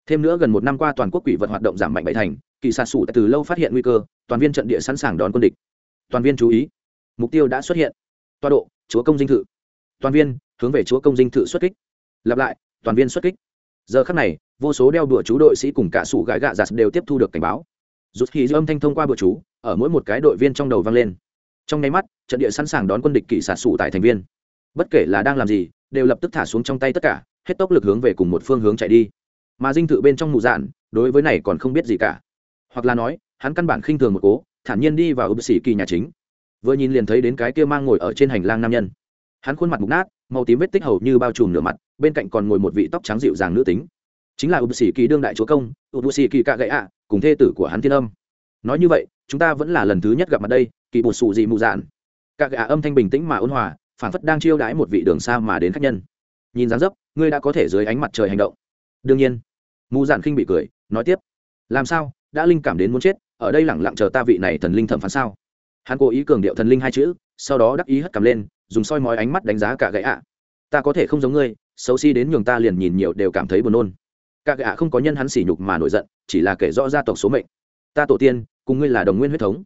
S1: Thêm nữa gần một năm qua toàn quốc quỷ vật hoạt động giảm mạnh bảy thành, kỳ xạ sủ từ lâu phát hiện nguy cơ, toàn viên trận địa sẵn sàng đón quân địch. Toàn viên chú ý. Mục tiêu đã xuất hiện. Toa độ, chúa công dinh thự. Toàn viên, hướng về chúa công dinh thự xuất kích. Lặp lại, toàn viên xuất kích. Giờ khắc này vô số đeo đùa chú đội sĩ cùng cả sủ gái gạ giặt đều tiếp thu được cảnh báo. Rút khi âm thanh thông qua bữa chú, ở mỗi một cái đội viên trong đầu vang lên. Trong nháy mắt, trận địa sẵn sàng đón quân địch kỳ sạt sủ tại thành viên. Bất kể là đang làm gì, đều lập tức thả xuống trong tay tất cả, hết tốc lực hướng về cùng một phương hướng chạy đi. Mà dinh thự bên trong mù dạn, đối với này còn không biết gì cả. Hoặc là nói, hắn căn bản khinh thường một cố, thản nhiên đi vào ưu sĩ kỳ nhà chính. Vừa nhìn liền thấy đến cái kia mang ngồi ở trên hành lang nam nhân. Hắn khuôn mặt mục nát, màu tím vết tích hầu như bao trùm nửa mặt, bên cạnh còn ngồi một vị tóc trắng dịu dàng nữ tính chính là ưu sĩ kỳ đương đại chúa công ưu sĩ kỳ cạ gậy ạ, cùng thê tử của hắn thiên âm. Nói như vậy, chúng ta vẫn là lần thứ nhất gặp mặt đây kỳ bột xù gì mù dạn. Cạ gậy âm thanh bình tĩnh mà ôn hòa, phản phất đang chiêu đãi một vị đường xa mà đến khách nhân. Nhìn dáng dấp, ngươi đã có thể dưới ánh mặt trời hành động. Đương nhiên. Mù dạn khinh bị cười, nói tiếp. Làm sao? Đã linh cảm đến muốn chết, ở đây lẳng lặng chờ ta vị này thần linh thẩm phán sao? Hắn cố ý cường điệu thần linh hai chữ, sau đó đắc ý hất cầm lên, dùng soi mói ánh mắt đánh giá cả gãy ạ. Ta có thể không giống ngươi, xấu xí đến nhường ta liền nhìn nhiều đều cảm thấy buồn nôn cả gã không có nhân hắn sỉ nhục mà nổi giận, chỉ là kể rõ gia tộc số mệnh. Ta tổ tiên, cùng ngươi là đồng nguyên huyết thống.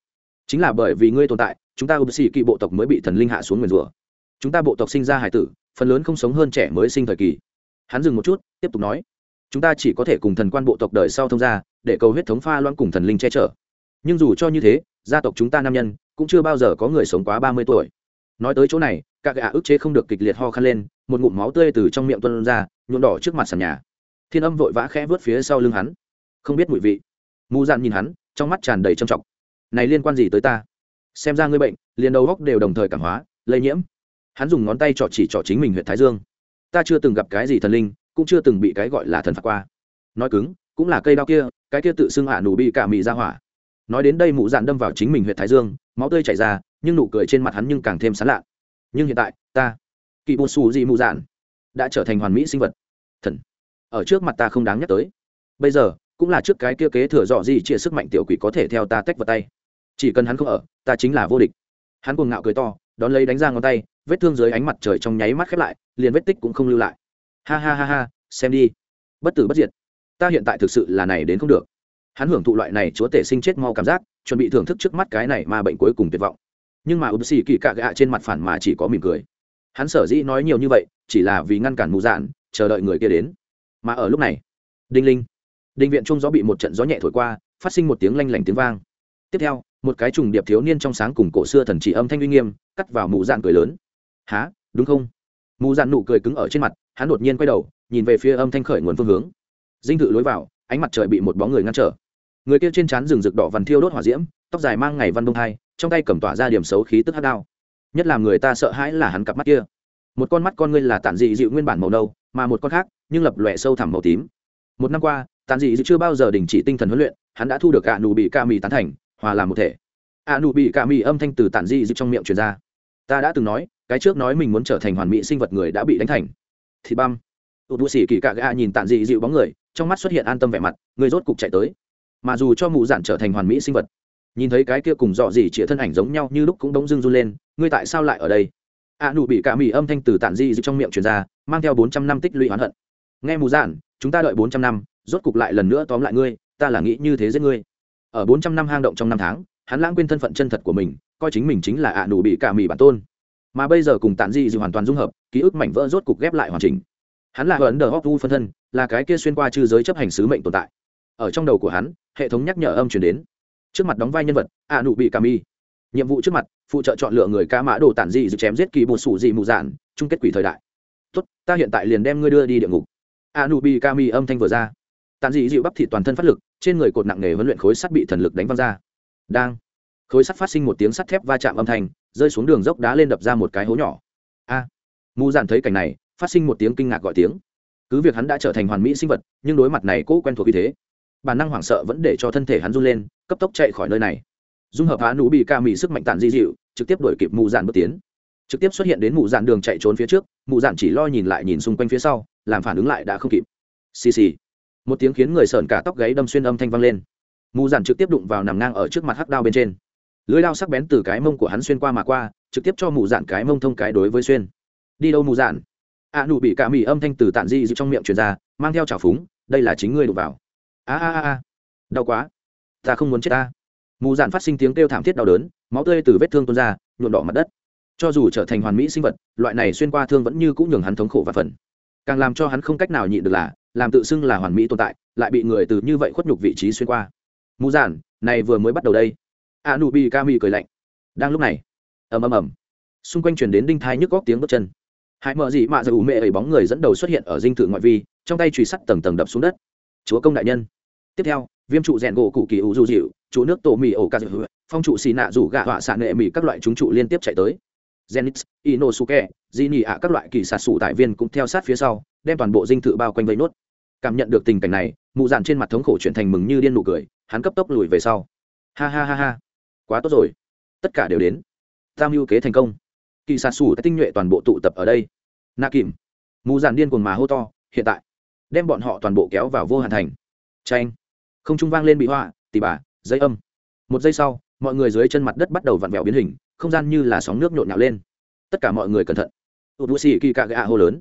S1: Chính là bởi vì ngươi tồn tại, chúng ta ưu sĩ kỵ bộ tộc mới bị thần linh hạ xuống nguyền rủa. Chúng ta bộ tộc sinh ra hải tử, phần lớn không sống hơn trẻ mới sinh thời kỳ. Hắn dừng một chút, tiếp tục nói. Chúng ta chỉ có thể cùng thần quan bộ tộc đời sau thông gia, để cầu huyết thống pha loãng cùng thần linh che chở. Nhưng dù cho như thế, gia tộc chúng ta nam nhân, cũng chưa bao giờ có người sống quá ba mươi tuổi. Nói tới chỗ này, các gã ức chế không được kịch liệt ho khăn lên, một ngụm máu tươi từ trong miệng tuân ra, nhuộm đỏ trước mặt sàn nhà thiên âm vội vã khẽ vớt phía sau lưng hắn. Không biết mùi vị. Mù dạn nhìn hắn, trong mắt tràn đầy trầm trọng. Này liên quan gì tới ta? Xem ra ngươi bệnh, liền đầu góc đều đồng thời cảm hóa, lây nhiễm. Hắn dùng ngón tay trỏ chỉ trỏ chính mình huyện thái dương. Ta chưa từng gặp cái gì thần linh, cũng chưa từng bị cái gọi là thần phạt qua. Nói cứng, cũng là cây đao kia, cái kia tự xưng hạ nụ bị cả mị ra hỏa. Nói đến đây mụ dạn đâm vào chính mình huyện thái dương, máu tươi chảy ra, nhưng nụ cười trên mặt hắn nhưng càng thêm sán lạ. Nhưng hiện tại, ta kỳ bùn xù gì mụ dạn, đã trở thành hoàn mỹ sinh vật. Thần ở trước mặt ta không đáng nhắc tới. Bây giờ, cũng là trước cái kia kế thừa dọ gì chia sức mạnh tiểu quỷ có thể theo ta tách vào tay. Chỉ cần hắn không ở, ta chính là vô địch. Hắn cuồng ngạo cười to, đón lấy đánh ra ngón tay, vết thương dưới ánh mặt trời trong nháy mắt khép lại, liền vết tích cũng không lưu lại. Ha ha ha ha, xem đi. Bất tử bất diệt. Ta hiện tại thực sự là này đến không được. Hắn hưởng thụ loại này chúa tể sinh chết mau cảm giác, chuẩn bị thưởng thức trước mắt cái này mà bệnh cuối cùng tuyệt vọng. Nhưng mà ưu kỳ cạ gạ trên mặt phản mà chỉ có mỉm cười. Hắn sở dĩ nói nhiều như vậy, chỉ là vì ngăn cản mù dạn, chờ đợi người kia đến mà ở lúc này, đinh linh, đinh viện trung gió bị một trận gió nhẹ thổi qua, phát sinh một tiếng lanh lảnh tiếng vang. Tiếp theo, một cái trùng điệp thiếu niên trong sáng cùng cổ xưa thần chỉ âm thanh uy nghiêm, cắt vào mụ dạn cười lớn. Há đúng không? Mụ dạn nụ cười cứng ở trên mặt, hắn đột nhiên quay đầu, nhìn về phía âm thanh khởi nguồn phương hướng. Dinh thự lối vào, ánh mặt trời bị một bóng người ngăn trở. Người kia trên trán rừng rực đỏ vằn thiêu đốt hỏa diễm, tóc dài mang ngày văn đông thai trong tay cầm tỏa ra điểm xấu khí tức hát đao. Nhất là người ta sợ hãi là hắn cặp mắt kia. Một con mắt con ngươi là tản dị dịu nguyên bản màu nâu mà một con khác, nhưng lập lòe sâu thẳm màu tím. Một năm qua tản dị chưa bao giờ đình chỉ tinh thần huấn luyện, hắn đã thu được ạ nụ bị ca mì tán thành, hòa làm một thể. Ạ nụ bị ca mì âm thanh từ tản dị trong miệng truyền ra. Ta đã từng nói, cái trước nói mình muốn trở thành hoàn mỹ sinh vật người đã bị đánh thành. Thì băm. Tụt bụi xỉ kỳ cạ gà nhìn tản dị dịu bóng người, trong mắt xuất hiện an tâm vẻ mặt, người rốt cục chạy tới. Mà dù cho mụ giản trở thành hoàn mỹ sinh vật, nhìn thấy cái kia cùng dọ dỉ chĩa thân ảnh giống nhau như lúc cũng đống dưng run lên, ngươi tại sao lại ở đây? A nụ bị cả mì âm thanh từ tản di dịu trong miệng truyền ra, mang theo bốn trăm năm tích lũy oán hận. Nghe mù giản, chúng ta đợi bốn trăm năm, rốt cục lại lần nữa tóm lại ngươi, ta là nghĩ như thế giết ngươi. Ở bốn trăm năm hang động trong năm tháng, hắn lãng quên thân phận chân thật của mình, coi chính mình chính là ạ nụ bị cả mì bản tôn. Mà bây giờ cùng tản di dịu hoàn toàn dung hợp, ký ức mảnh vỡ rốt cục ghép lại hoàn chỉnh. Hắn là ấn đờ hóc vu phân thân, là cái kia xuyên qua chư giới chấp hành sứ mệnh tồn tại. Ở trong đầu của hắn, hệ thống nhắc nhở âm truyền đến. Trước mặt đóng vai nhân vật, a nụ bị cà mi nhiệm vụ trước mặt, phụ trợ chọn lựa người ca mã đồ tản dị dự chém giết kỳ bột sủ dị mù dạn, chung kết quỷ thời đại. Tốt, ta hiện tại liền đem ngươi đưa đi địa ngục. A nụ bị âm thanh vừa ra. Tản dị dịu bắp thị toàn thân phát lực, trên người cột nặng nghề huấn luyện khối sắt bị thần lực đánh văng ra. Đang. Khối sắt phát sinh một tiếng sắt thép va chạm âm thanh, rơi xuống đường dốc đá lên đập ra một cái hố nhỏ. A. Mù dạn thấy cảnh này, phát sinh một tiếng kinh ngạc gọi tiếng. Cứ việc hắn đã trở thành hoàn mỹ sinh vật, nhưng đối mặt này cố quen thuộc như thế. Bản năng hoảng sợ vẫn để cho thân thể hắn run lên, cấp tốc chạy khỏi nơi này dung hợp á nụ bị ca mỹ sức mạnh tàn di dịu, trực tiếp đuổi kịp mù dạn bước tiến. Trực tiếp xuất hiện đến mù dạn đường chạy trốn phía trước, mù dạn chỉ lo nhìn lại nhìn xung quanh phía sau, làm phản ứng lại đã không kịp. Xì xì. Một tiếng khiến người sợn cả tóc gáy đâm xuyên âm thanh vang lên. Mù dạn trực tiếp đụng vào nằm ngang ở trước mặt hắc đao bên trên. Lưới đao sắc bén từ cái mông của hắn xuyên qua mà qua, trực tiếp cho mù dạn cái mông thông cái đối với xuyên. Đi đâu mù dạn? A nụ bị cả Mị âm thanh từ tản di dịu trong miệng truyền ra, mang theo trào phúng, đây là chính ngươi đụng vào. A a a. Đau quá. Ta không muốn chết ta mù dạn phát sinh tiếng kêu thảm thiết đau đớn, máu tươi từ vết thương tuôn ra, nhuộm đỏ mặt đất. Cho dù trở thành hoàn mỹ sinh vật, loại này xuyên qua thương vẫn như cũng nhường hắn thống khổ và phần càng làm cho hắn không cách nào nhịn được là, làm tự xưng là hoàn mỹ tồn tại, lại bị người từ như vậy khuất nhục vị trí xuyên qua. Mù dạn, này vừa mới bắt đầu đây. A nu bi ca mi cười lạnh. Đang lúc này, ầm ầm ầm. Xung quanh truyền đến đinh thai nhức góc tiếng bước chân. Hai mợ gì mạ giờ ủ mẹ ấy bóng người dẫn đầu xuất hiện ở dinh thự ngoại vi, trong tay truy sắt tầng tầng đập xuống đất. Chúa công đại nhân. Tiếp theo viêm trụ rèn gỗ cụ kỳ ủ du dịu trụ nước tổ mì ổ ca dịu, phong trụ xì nạ rủ gạ họa xạ nệ mì các loại chúng trụ liên tiếp chạy tới. Genix inosuke di nị ạ các loại kỳ sạt sủ tại viên cũng theo sát phía sau, đem toàn bộ dinh thự bao quanh vây nốt. Cảm nhận được tình cảnh này, mụ dạn trên mặt thống khổ chuyển thành mừng như điên nụ cười, hắn cấp tốc lùi về sau. Ha ha ha ha, quá tốt rồi. Tất cả đều đến. Tam mưu kế thành công. Kỳ sạt sủ tinh nhuệ toàn bộ tụ tập ở đây. Na kìm. Mù dàn điên cuồng mà hô to, hiện tại, đem bọn họ toàn bộ kéo vào vô hạn thành. Tranh không trung vang lên bị hoa tỉ bà, dây âm. Một giây sau, mọi người dưới chân mặt đất bắt đầu vặn vẹo biến hình, không gian như là sóng nước nhộn nhạo lên. Tất cả mọi người cẩn thận. Tụt bụi xì kỳ cạ gạ hô lớn.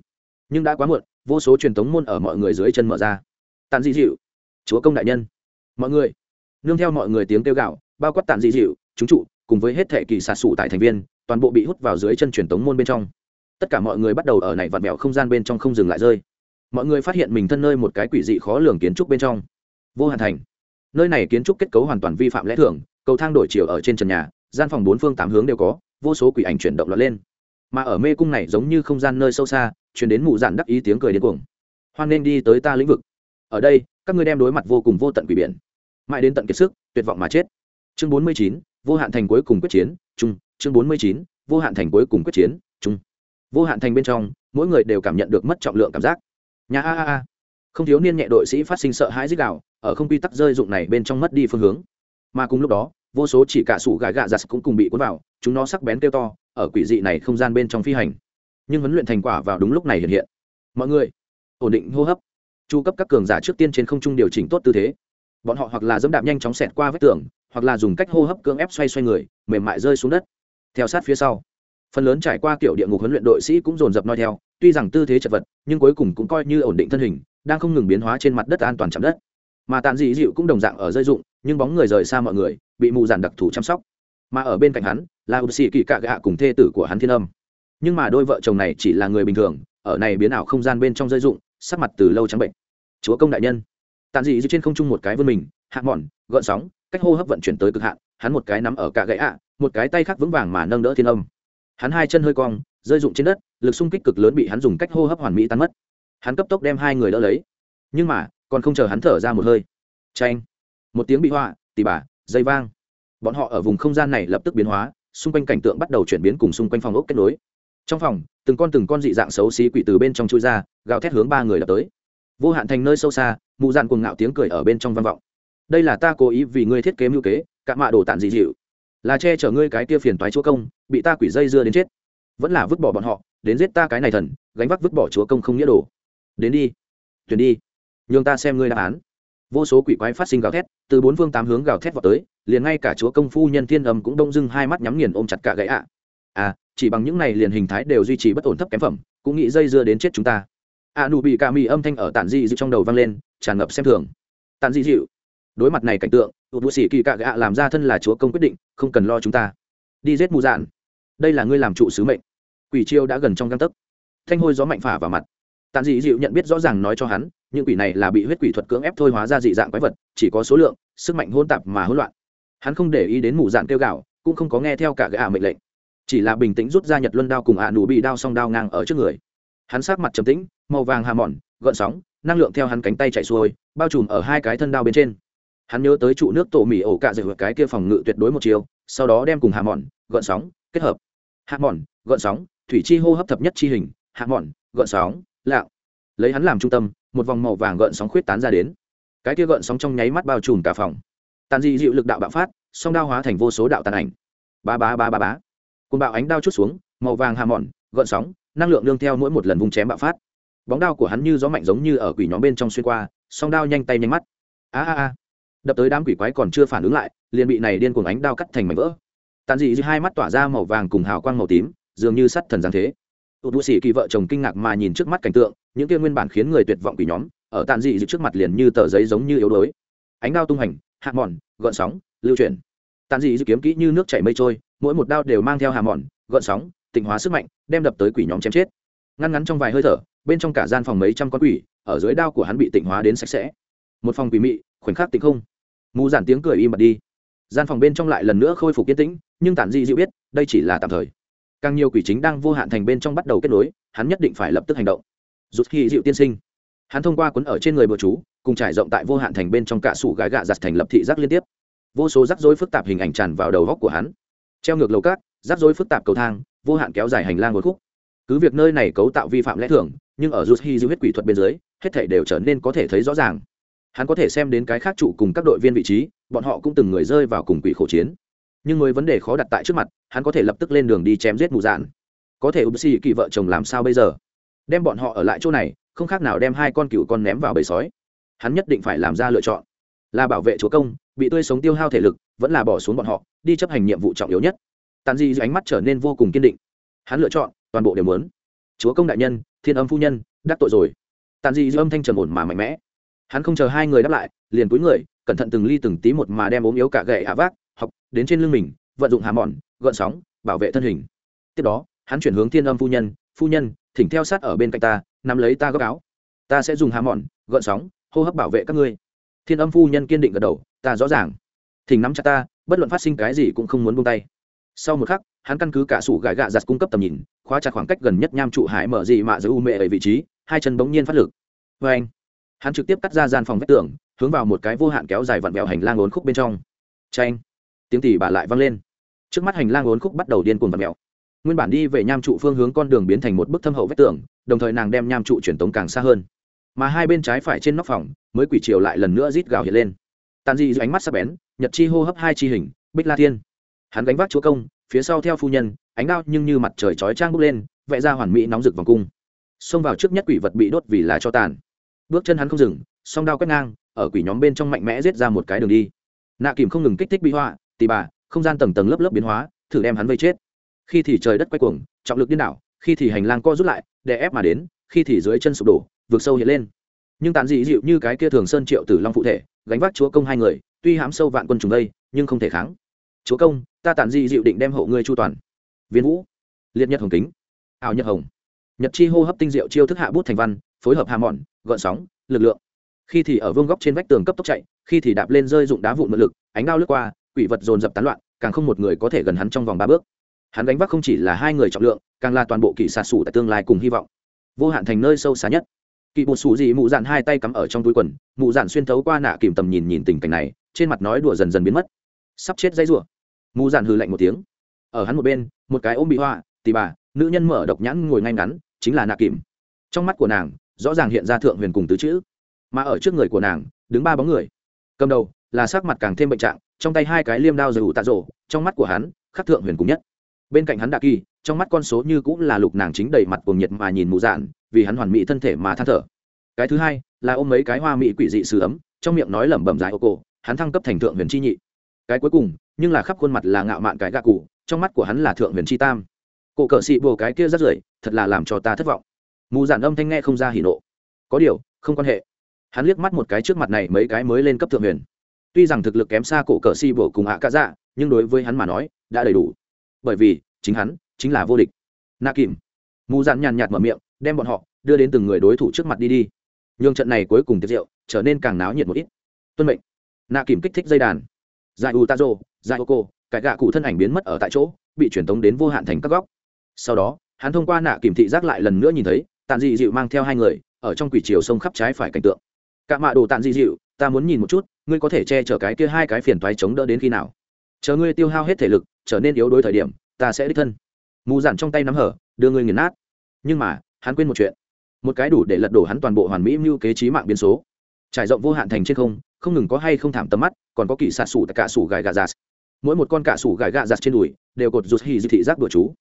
S1: Nhưng đã quá muộn, vô số truyền thống môn ở mọi người dưới chân mở ra. Tàn dị dịu. Chúa công đại nhân. Mọi người. Nương theo mọi người tiếng kêu gạo bao quát tàn dị dịu, chúng trụ, cùng với hết thệ kỳ xà sụ tại thành viên, toàn bộ bị hút vào dưới chân truyền tống môn bên trong. Tất cả mọi người bắt đầu ở này vặn vẹo không gian bên trong không dừng lại rơi. Mọi người phát hiện mình thân nơi một cái quỷ dị khó lường kiến trúc bên trong vô hạn thành. Nơi này kiến trúc kết cấu hoàn toàn vi phạm lẽ thường, cầu thang đổi chiều ở trên trần nhà, gian phòng bốn phương tám hướng đều có, vô số quỷ ảnh chuyển động lọt lên. Mà ở mê cung này giống như không gian nơi sâu xa chuyển đến mụ dạn đắc ý tiếng cười điên cuồng. Hoan nên đi tới ta lĩnh vực. Ở đây, các ngươi đem đối mặt vô cùng vô tận quỷ biển. Mãi đến tận kiệt sức, tuyệt vọng mà chết. Chương bốn mươi chín, vô hạn thành cuối cùng quyết chiến, chung, chương bốn mươi chín, vô hạn thành cuối cùng quyết chiến, chung. Vô hạn thành bên trong, mỗi người đều cảm nhận được mất trọng lượng cảm giác. Nhà a a a không thiếu niên nhẹ đội sĩ phát sinh sợ hãi dích đạo, ở không quy tắc rơi dụng này bên trong mất đi phương hướng. Mà cùng lúc đó, vô số chỉ cả sủ gà gà giặt cũng cùng bị cuốn vào, chúng nó sắc bén kêu to, ở quỷ dị này không gian bên trong phi hành. Nhưng huấn luyện thành quả vào đúng lúc này hiện hiện. Mọi người, ổn định hô hấp. Chu cấp các cường giả trước tiên trên không trung điều chỉnh tốt tư thế. Bọn họ hoặc là dẫm đạp nhanh chóng xẹt qua vết tường, hoặc là dùng cách hô hấp cưỡng ép xoay xoay người, mềm mại rơi xuống đất. Theo sát phía sau phần lớn trải qua kiểu địa ngục huấn luyện đội sĩ cũng dồn dập noi theo, tuy rằng tư thế chật vật, nhưng cuối cùng cũng coi như ổn định thân hình, đang không ngừng biến hóa trên mặt đất an toàn chạm đất. Mà tàn dị dịu cũng đồng dạng ở dây dụng, nhưng bóng người rời xa mọi người, bị mù giản đặc thù chăm sóc. Mà ở bên cạnh hắn, là ụp sĩ kỳ cạ gạ cùng thê tử của hắn thiên âm. Nhưng mà đôi vợ chồng này chỉ là người bình thường, ở này biến ảo không gian bên trong dây dụng, sắc mặt từ lâu trắng bệnh. Chúa công đại nhân. Tàn dị dịu trên không trung một cái vươn mình, hạ mòn, gợn sóng, cách hô hấp vận chuyển tới cực hạn, hắn một cái nắm ở cạ gãy ạ, một cái tay khác vững vàng mà nâng đỡ thiên âm hắn hai chân hơi cong, rơi rụng trên đất, lực xung kích cực lớn bị hắn dùng cách hô hấp hoàn mỹ tan mất. Hắn cấp tốc đem hai người đỡ lấy. Nhưng mà, còn không chờ hắn thở ra một hơi. Tranh một tiếng bị họa tỉ bà, dây vang. Bọn họ ở vùng không gian này lập tức biến hóa, xung quanh cảnh tượng bắt đầu chuyển biến cùng xung quanh phòng ốc kết nối. Trong phòng, từng con từng con dị dạng xấu xí quỷ từ bên trong chui ra, gào thét hướng ba người đập tới. Vô hạn thành nơi sâu xa, mụ dạn cuồng ngạo tiếng cười ở bên trong vang vọng. Đây là ta cố ý vì ngươi thiết kế mưu kế cạ mạ đồ tản dị dịu là che chở ngươi cái kia phiền toái chúa công, bị ta quỷ dây dưa đến chết. Vẫn là vứt bỏ bọn họ, đến giết ta cái này thần, gánh vác vứt bỏ chúa công không nghĩa đồ. Đến đi tuyển đi. Nhường ta xem ngươi đáp án. Vô số quỷ quái phát sinh gào thét, từ bốn phương tám hướng gào thét vào tới, liền ngay cả chúa công phu nhân thiên âm cũng đông dưng hai mắt nhắm nghiền ôm chặt cả gãy ạ. À chỉ bằng những này liền hình thái đều duy trì bất ổn thấp kém phẩm, cũng nghĩ dây dưa đến chết chúng ta. A nụ bị cả mì âm thanh ở tản di dịu trong đầu vang lên, tràn ngập xem thường. Tản di dịu đối mặt này cảnh tượng tụt bụi sĩ kỳ cạ gạ làm ra thân là chúa công quyết định, không cần lo chúng ta. Đi giết mù dạn. Đây là ngươi làm trụ sứ mệnh. Quỷ chiêu đã gần trong găng tấc. Thanh hôi gió mạnh phả vào mặt. Tàn dị dịu nhận biết rõ ràng nói cho hắn, những quỷ này là bị huyết quỷ thuật cưỡng ép thôi hóa ra dị dạng quái vật, chỉ có số lượng, sức mạnh hôn tạp mà hỗn loạn. Hắn không để ý đến mù dạn kêu gạo cũng không có nghe theo cả gạ mệnh lệnh. Chỉ là bình tĩnh rút ra nhật luân đao cùng ạ à nụ bị đao song đao ngang ở trước người. Hắn sát mặt trầm tĩnh, màu vàng hà mòn, gợn sóng, năng lượng theo hắn cánh tay chạy xuôi, bao trùm ở hai cái thân đao bên trên hắn nhớ tới trụ nước tổ mì ổ cạ dạy cái kia phòng ngự tuyệt đối một chiều, sau đó đem cùng hà mòn gợn sóng, kết hợp. Hạ mòn gợn sóng, thủy chi hô hấp thập nhất chi hình. Hạ mòn gợn sóng lạo lấy hắn làm trung tâm, một vòng màu vàng gợn sóng khuyết tán ra đến. Cái kia gợn sóng trong nháy mắt bao trùm cả phòng. Tàn dị dịu lực đạo bạo phát, song đao hóa thành vô số đạo tàn ảnh. Ba ba ba ba bá cùng bạo ánh đao chút xuống, màu vàng hà mòn gợn sóng, năng lượng nương theo mỗi một lần vùng chém bạo phát. Bóng đao của hắn như gió mạnh giống như ở quỷ nhóm bên trong xuyên qua, song đao nhanh tay nhanh mắt. A a a đập tới đám quỷ quái còn chưa phản ứng lại, liền bị này điên cuồng ánh đao cắt thành mảnh vỡ. Tàn dị hai mắt tỏa ra màu vàng cùng hào quang màu tím, dường như sắt thần giáng thế. Tụt bụi sĩ kỳ vợ chồng kinh ngạc mà nhìn trước mắt cảnh tượng, những kia nguyên bản khiến người tuyệt vọng quỷ nhóm, ở tàn dị trước mặt liền như tờ giấy giống như yếu đuối. Ánh đao tung hành, hạ mòn, gợn sóng, lưu chuyển. Tàn dị kiếm kỹ như nước chảy mây trôi, mỗi một đao đều mang theo hạ mòn, gợn sóng, tịnh hóa sức mạnh, đem đập tới quỷ nhóm chém chết. Ngăn ngắn trong vài hơi thở, bên trong cả gian phòng mấy trăm con quỷ, ở dưới đao của hắn bị tịnh hóa đến sạch sẽ. Một phòng quỷ mị, khoảnh khắc tịnh không mù giản tiếng cười im bặt đi. Gian phòng bên trong lại lần nữa khôi phục yên tĩnh, nhưng tản di dịu biết, đây chỉ là tạm thời. Càng nhiều quỷ chính đang vô hạn thành bên trong bắt đầu kết nối, hắn nhất định phải lập tức hành động. Rút khi dịu tiên sinh. Hắn thông qua cuốn ở trên người bờ chú, cùng trải rộng tại vô hạn thành bên trong cả sủ gái gạ giặt thành lập thị giác liên tiếp. Vô số rắc rối phức tạp hình ảnh tràn vào đầu góc của hắn. Treo ngược lầu cát, rắc rối phức tạp cầu thang, vô hạn kéo dài hành lang một khúc. Cứ việc nơi này cấu tạo vi phạm lẽ thường, nhưng ở rút khi dịu huyết quỷ thuật bên dưới, hết thể đều trở nên có thể thấy rõ ràng hắn có thể xem đến cái khác trụ cùng các đội viên vị trí, bọn họ cũng từng người rơi vào cùng quỷ khổ chiến. Nhưng mới vấn đề khó đặt tại trước mặt, hắn có thể lập tức lên đường đi chém giết mù dạn. Có thể ưu xì kỳ vợ chồng làm sao bây giờ? Đem bọn họ ở lại chỗ này, không khác nào đem hai con cựu con ném vào bầy sói. Hắn nhất định phải làm ra lựa chọn. Là bảo vệ chúa công, bị tươi sống tiêu hao thể lực, vẫn là bỏ xuống bọn họ, đi chấp hành nhiệm vụ trọng yếu nhất. Tàn di ánh mắt trở nên vô cùng kiên định. Hắn lựa chọn, toàn bộ đều muốn. Chúa công đại nhân, thiên âm phu nhân, đắc tội rồi. Tàn di âm thanh trầm ổn mà mạnh mẽ hắn không chờ hai người đáp lại, liền cúi người, cẩn thận từng ly từng tí một mà đem ốm yếu cả gậy hạ vác, học, đến trên lưng mình, vận dụng hà mòn gợn sóng, bảo vệ thân hình. Tiếp đó, hắn chuyển hướng thiên âm phu nhân phu nhân, thỉnh theo sát ở bên cạnh ta, nắm lấy ta gấp áo. Ta sẽ dùng hà mòn gợn sóng, hô hấp bảo vệ các ngươi. Thiên âm phu nhân kiên định gật đầu, ta rõ ràng. Thỉnh nắm chặt ta, bất luận phát sinh cái gì cũng không muốn buông tay. Sau một khắc, hắn căn cứ cả sủ gãi gạ giặt cung cấp tầm nhìn, khóa chặt khoảng cách gần nhất nham trụ hải mở gì mạ giữ u mệ ở vị trí, hai chân bỗng nhiên phát lực. Vê anh hắn trực tiếp cắt ra gian phòng vách tường, hướng vào một cái vô hạn kéo dài vặn vẹo hành lang ốn khúc bên trong. Tranh tiếng tỉ bà lại vang lên. Trước mắt hành lang ốn khúc bắt đầu điên cuồng vặn vẹo. Nguyên bản đi về nham trụ phương hướng con đường biến thành một bức thâm hậu vách tường, đồng thời nàng đem nham trụ truyền tống càng xa hơn. Mà hai bên trái phải trên nóc phòng, mới quỷ chiều lại lần nữa rít gào hiện lên. Tàn dị ánh mắt sắc bén, nhật chi hô hấp hai chi hình, bích la thiên. Hắn gánh vác chúa công, phía sau theo phu nhân, ánh đao nhưng như mặt trời chói trang bốc lên, vẽ ra hoàn mỹ nóng rực vòng cung. Xông vào trước nhất quỷ vật bị đốt vì là cho tàn bước chân hắn không dừng, song đao quét ngang, ở quỷ nhóm bên trong mạnh mẽ giết ra một cái đường đi. Nạ kìm không ngừng kích thích bị họa, tì bà, không gian tầng tầng lớp lớp biến hóa, thử đem hắn vây chết. Khi thì trời đất quay cuồng, trọng lực điên đảo, khi thì hành lang co rút lại, đè ép mà đến, khi thì dưới chân sụp đổ vượt sâu hiện lên. Nhưng tàn dị dịu như cái kia thường sơn triệu tử long phụ thể, gánh vác chúa công hai người, tuy hãm sâu vạn quân trùng đây nhưng không thể kháng. Chúa công, ta tàn dị dịu định đem hộ ngươi chu toàn. Viên vũ. Liệt nhật hồng kính. Ảo nhật hồng. Nhật chi hô hấp tinh diệu chiêu thức hạ bút thành văn phối hợp hà mòn gợn sóng, lực lượng. Khi thì ở vương góc trên vách tường cấp tốc chạy, khi thì đạp lên rơi dụng đá vụn mượn lực, ánh đao lướt qua, quỷ vật dồn dập tán loạn, càng không một người có thể gần hắn trong vòng ba bước. Hắn đánh vác không chỉ là hai người trọng lượng, càng là toàn bộ kỳ xạ sủ tại tương lai cùng hy vọng. Vô hạn thành nơi sâu xa nhất. Kỵ bột sủ dị mụ dạn hai tay cắm ở trong túi quần, mụ dạn xuyên thấu qua nạ kìm tầm nhìn nhìn tình cảnh này, trên mặt nói đùa dần dần biến mất. Sắp chết dây rủa. Mụ dạn hừ lạnh một tiếng. Ở hắn một bên, một cái ôm bị hoa tì bà, nữ nhân mở độc nhãn ngồi ngay ngắn, chính là nạ kìm. Trong mắt của nàng rõ ràng hiện ra thượng huyền cùng tứ chữ. Mà ở trước người của nàng, đứng ba bóng người. Cầm đầu là sắc mặt càng thêm bệnh trạng, trong tay hai cái liêm đao dầu tạ rổ, trong mắt của hắn, khắc thượng huyền cùng nhất. Bên cạnh hắn đạ kỳ, trong mắt con số như cũng là lục nàng chính đầy mặt cuồng nhiệt mà nhìn mù dạn, vì hắn hoàn mỹ thân thể mà than thở. Cái thứ hai, là ôm mấy cái hoa mỹ quỷ dị sứ ấm, trong miệng nói lẩm bẩm dài ô cổ hắn thăng cấp thành thượng huyền chi nhị. Cái cuối cùng, nhưng là khắp khuôn mặt là ngạo mạn cái gạ cụ, trong mắt của hắn là thượng huyền chi tam. Cổ cờ xị bồ cái kia rất rưởi, thật là làm cho ta thất vọng mù giản âm thanh nghe không ra hỉ nộ. Có điều, không quan hệ. Hắn liếc mắt một cái trước mặt này mấy cái mới lên cấp thượng huyền. Tuy rằng thực lực kém xa cổ cờ si bồ cùng hạ cả dạ nhưng đối với hắn mà nói, đã đầy đủ. Bởi vì, chính hắn, chính là vô địch. Na kìm. Mù dạn nhàn nhạt mở miệng, đem bọn họ đưa đến từng người đối thủ trước mặt đi đi. Nhường trận này cuối cùng tiệc rượu trở nên càng náo nhiệt một ít. Tuân mệnh. Nạ kìm kích thích dây đàn. Giải u tazo giải ô cô cải gạ cụ thân ảnh biến mất ở tại chỗ, bị truyền tống đến vô hạn thành các góc. Sau đó, hắn thông qua nạ kìm thị giác lại lần nữa nhìn thấy tàn dị dịu mang theo hai người, ở trong quỷ chiều sông khắp trái phải cảnh tượng. Cạ mạ đồ tàn dị dịu, ta muốn nhìn một chút, ngươi có thể che chở cái kia hai cái phiền toái chống đỡ đến khi nào? Chờ ngươi tiêu hao hết thể lực, trở nên yếu đuối thời điểm, ta sẽ đích thân. Mù giản trong tay nắm hở, đưa ngươi nghiền nát. Nhưng mà, hắn quên một chuyện. Một cái đủ để lật đổ hắn toàn bộ hoàn mỹ mưu kế trí mạng biến số. Trải rộng vô hạn thành trên không không ngừng có hay không thảm tầm mắt, còn có kỳ xạ sủ tại cả sủ gài gà giạt mỗi một con cả sủ gài gà giạt trên đùi, đều cột rụt hì dị thị giác đùa chú.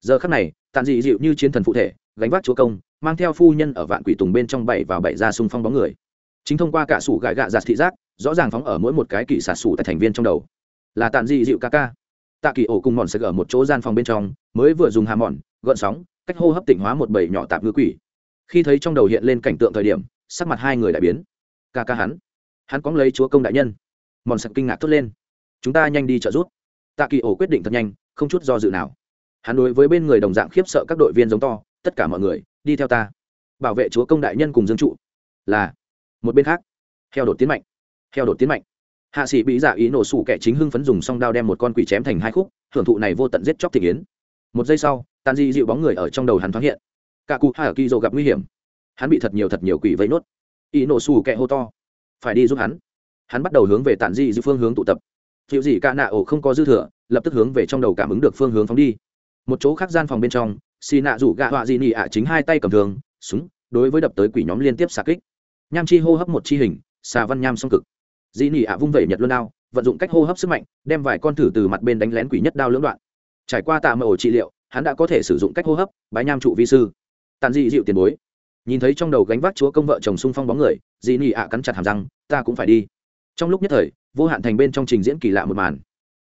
S1: Giờ khắc này, tàn dị dịu như chiến thần phụ thể gánh vác chúa công, mang theo phu nhân ở vạn quỷ tùng bên trong bảy vào bảy ra xung phong bóng người. Chính thông qua cả sủ gãi gạ giạt thị giác, rõ ràng phóng ở mỗi một cái kỳ xả sủ tại thành viên trong đầu. Là tàn dị dịu ca ca. Tạ kỳ ổ cùng mòn sẽ ở một chỗ gian phòng bên trong, mới vừa dùng hà mòn gợn sóng, cách hô hấp tỉnh hóa một bầy nhỏ tạp ngư quỷ. Khi thấy trong đầu hiện lên cảnh tượng thời điểm, sắc mặt hai người đại biến. Ca ca hắn hắn cóng lấy chúa công đại nhân. Mòn sặc kinh ngạc thốt lên. Chúng ta nhanh đi trợ giúp. Tạ kỳ ổ quyết định thật nhanh, không chút do dự nào. Hắn đối với bên người đồng dạng khiếp sợ các đội viên giống to tất cả mọi người, đi theo ta. Bảo vệ chúa công đại nhân cùng dương trụ. Là, một bên khác. Heo đột tiến mạnh. Heo đột tiến mạnh. Hạ sĩ bị giả ý nổ sủ kẻ chính hưng phấn dùng song đao đem một con quỷ chém thành hai khúc hưởng thụ này vô tận giết chóc thị yến. Một giây sau, tàn di dịu bóng người ở trong đầu hắn thoáng hiện. Cả cụ hạ kỳ dồ gặp nguy hiểm. Hắn bị thật nhiều thật nhiều quỷ vây nốt. Ý nổ sủ kẻ hô to. Phải đi giúp hắn. Hắn bắt đầu hướng về tàn di dịu phương hướng tụ tập. Dịu gì cả nạ ổ không có dư thừa, lập tức hướng về trong đầu cảm ứng được phương hướng phóng đi. Một chỗ khác gian phòng bên trong xì nạ rủ gạ họa di nị ạ chính hai tay cầm thường súng, đối với đập tới quỷ nhóm liên tiếp xạ kích. Nham chi hô hấp một chi hình, xà văn nham song cực. Di nị ạ vung vẩy nhật luân đao, vận dụng cách hô hấp sức mạnh, đem vài con thử từ mặt bên đánh lén quỷ nhất đao lưỡng đoạn. Trải qua tạ mờ ổ trị liệu, hắn đã có thể sử dụng cách hô hấp, bái nham trụ vi sư. Tàn dị dịu tiền bối. Nhìn thấy trong đầu gánh vác chúa công vợ chồng xung phong bóng người dị nị ạ cắn chặt hàm răng, ta cũng phải đi. Trong lúc nhất thời, vô hạn thành bên trong trình diễn kỳ lạ một màn.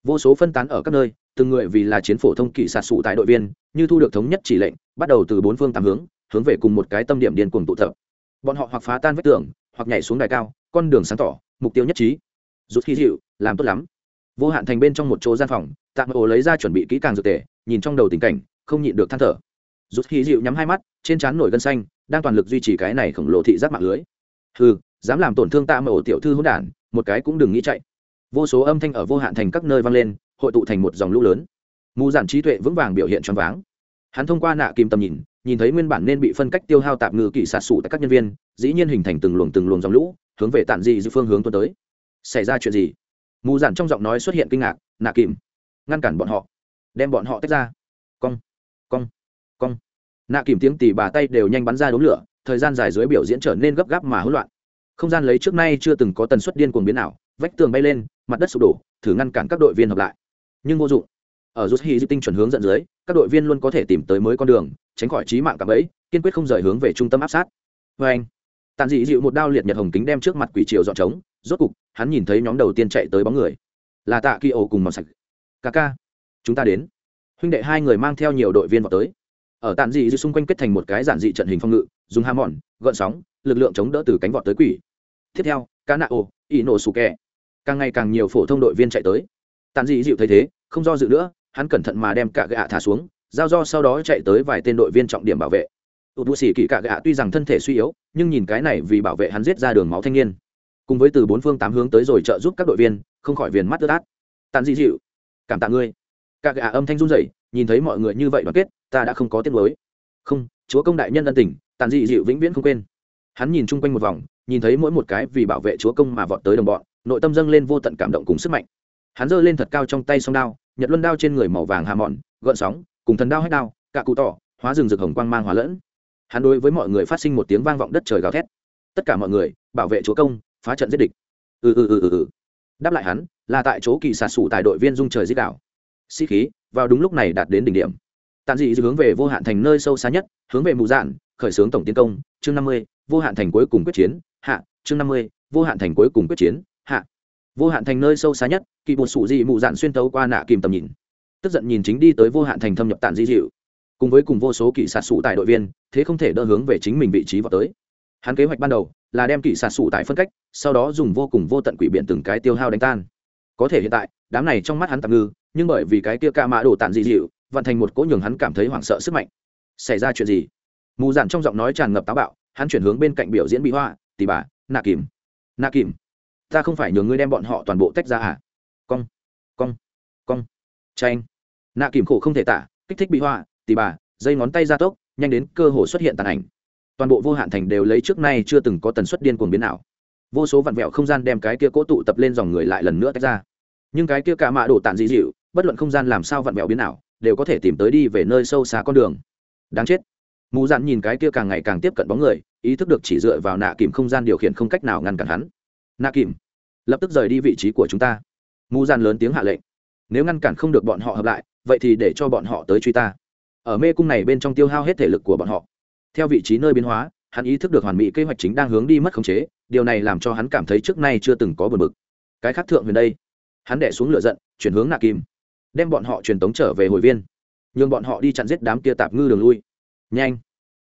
S1: Vô số phân tán ở các nơi từng người vì là chiến phổ thông kỵ sạt sụ tại đội viên, như thu được thống nhất chỉ lệnh, bắt đầu từ bốn phương tám hướng hướng về cùng một cái tâm điểm điên cuồng tụ tập. Bọn họ hoặc phá tan vách tường, hoặc nhảy xuống đài cao, con đường sáng tỏ, mục tiêu nhất trí. Rút khí dịu, làm tốt lắm. Vô hạn thành bên trong một chỗ gian phòng tạm ổ lấy ra chuẩn bị kỹ càng dược tề, nhìn trong đầu tình cảnh, không nhịn được than thở. Rút khí dịu nhắm hai mắt, trên trán nổi gân xanh, đang toàn lực duy trì cái này khổng lồ thị giác mạng lưới. Hừ, dám làm tổn thương tạ ổ tiểu thư hỗn đản, một cái cũng đừng nghĩ chạy. Vô số âm thanh ở vô hạn thành các nơi vang lên hội tụ thành một dòng lũ lớn. Mù giản trí tuệ vững vàng biểu hiện choáng váng. Hắn thông qua nạ kim tầm nhìn nhìn thấy nguyên bản nên bị phân cách tiêu hao tạm ngự kỳ sạt sủ tại các nhân viên, dĩ nhiên hình thành từng luồng từng luồng dòng lũ, hướng về tản dị dự phương hướng tuần tới. Xảy ra chuyện gì? Mù giản trong giọng nói xuất hiện kinh ngạc, nạ kìm, ngăn cản bọn họ, đem bọn họ tách ra. Cong cong cong. Nạ kìm tiếng tỉ bà tay đều nhanh bắn ra đống lửa, thời gian dài dưới biểu diễn trở nên gấp gáp mà hỗn loạn. Không gian lấy trước nay chưa từng có tần suất điên cuồng biến nào vách tường bay lên, mặt đất sụp đổ, thử ngăn cản các đội viên hợp lại nhưng vô dụng. Ở rút hy di tinh chuẩn hướng dẫn dưới, các đội viên luôn có thể tìm tới mới con đường, tránh khỏi trí mạng cảm ấy kiên quyết không rời hướng về trung tâm áp sát. Vê anh tàn dị dịu một đao liệt nhật hồng kính đem trước mặt quỷ triều dọn trống, rốt cục, hắn nhìn thấy nhóm đầu tiên chạy tới bóng người. Là tạ kỳ ổ cùng màu sạch. Ca ca, chúng ta đến. Huynh đệ hai người mang theo nhiều đội viên vào tới. Ở tàn dị dịu xung quanh kết thành một cái giản dị trận hình phong ngự, dùng ham mòn gợn sóng, lực lượng chống đỡ từ cánh vọt tới quỷ. Tiếp theo ca nạ ổ ỷ nổ sù kẹ càng ngày càng nhiều phổ thông đội viên chạy tới tàn dị dịu thấy thế, không do dự nữa, hắn cẩn thận mà đem cả gạ thả xuống, giao do sau đó chạy tới vài tên đội viên trọng điểm bảo vệ. Tụt bụi xỉ kỳ cả gạ tuy rằng thân thể suy yếu, nhưng nhìn cái này vì bảo vệ hắn giết ra đường máu thanh niên. Cùng với từ bốn phương tám hướng tới rồi trợ giúp các đội viên, không khỏi viền mắt tơ tát. Tàn dị dịu. Cảm tạ ngươi. Cả gạ âm thanh run rẩy, nhìn thấy mọi người như vậy đoàn kết, ta đã không có tiếc mới không, chúa công đại nhân ân tình, tàn dị dịu vĩnh viễn không quên. Hắn nhìn chung quanh một vòng, nhìn thấy mỗi một cái vì bảo vệ chúa công mà vọt tới đồng bọn, nội tâm dâng lên vô tận cảm động cùng sức mạnh hắn giơ lên thật cao trong tay song đao, nhật luân đao trên người màu vàng hà mòn gợn sóng, cùng thần đao hết đao cạ cụ tỏ, hóa rừng rực hồng quang mang hóa lẫn. Hắn đối với mọi người phát sinh một tiếng vang vọng đất trời gào thét. Tất cả mọi người, bảo vệ chúa công, phá trận giết địch. Ừ ừ ừ ừ ừ. Đáp lại hắn, là tại chỗ kỳ sạt sủ tại đội viên dung trời giết đảo. Sĩ khí, vào đúng lúc này đạt đến đỉnh điểm. Tàn dị hướng về vô hạn thành nơi sâu xa nhất, hướng về mù dạn, khởi xướng tổng tiến công, chương năm mươi, vô hạn thành cuối cùng quyết chiến, hạ, chương năm mươi, vô hạn thành cuối cùng quyết chiến, hạ vô hạn thành nơi sâu xa nhất, kỳ bột sủ dị mụ dạn xuyên tấu qua nạ kìm tầm nhìn. Tức giận nhìn chính đi tới vô hạn thành thâm nhập tản di dịu. Cùng với cùng vô số kỵ sạt sụ tại đội viên, thế không thể đỡ hướng về chính mình vị trí vào tới. Hắn kế hoạch ban đầu là đem kỵ sạt sụ tại phân cách, sau đó dùng vô cùng vô tận quỷ biện từng cái tiêu hao đánh tan. Có thể hiện tại, đám này trong mắt hắn tạm ngư, nhưng bởi vì cái kia ca mã đổ tản dị dịu, vận thành một cỗ nhường hắn cảm thấy hoảng sợ sức mạnh. Xảy ra chuyện gì? Mù dạn trong giọng nói tràn ngập táo bạo, hắn chuyển hướng bên cạnh biểu diễn bị hoa tỷ bà, nạ kìm. Nạ kìm ta không phải nhường ngươi đem bọn họ toàn bộ tách ra à? Cong cong cong. Tranh nạ kìm khổ không thể tả, kích thích bị hoa tì bà, dây ngón tay ra tốc, nhanh đến cơ hồ xuất hiện tàn ảnh. Toàn bộ vô hạn thành đều lấy trước nay chưa từng có tần suất điên cuồng biến nào vô số vặn vẹo không gian đem cái kia cố tụ tập lên dòng người lại lần nữa tách ra. Nhưng cái kia cả mạ đổ tàn dị dịu, bất luận không gian làm sao vặn vẹo biến nào đều có thể tìm tới đi về nơi sâu xa con đường. Đáng chết. Mù dạn nhìn cái kia càng ngày càng tiếp cận bóng người, ý thức được chỉ dựa vào nạ kìm không gian điều khiển không cách nào ngăn cản hắn nạ kìm, lập tức rời đi vị trí của chúng ta. Mù Gian lớn tiếng hạ lệnh. Nếu ngăn cản không được bọn họ hợp lại, vậy thì để cho bọn họ tới truy ta. Ở mê cung này bên trong tiêu hao hết thể lực của bọn họ. Theo vị trí nơi biến hóa, hắn ý thức được hoàn mỹ kế hoạch chính đang hướng đi mất khống chế, điều này làm cho hắn cảm thấy trước nay chưa từng có bờ bực. Cái khác thượng huyền đây. Hắn đẻ xuống lửa giận, chuyển hướng nạ kim đem bọn họ truyền tống trở về hồi viên. Nhường bọn họ đi chặn giết đám kia tạp ngư đường lui. Nhanh.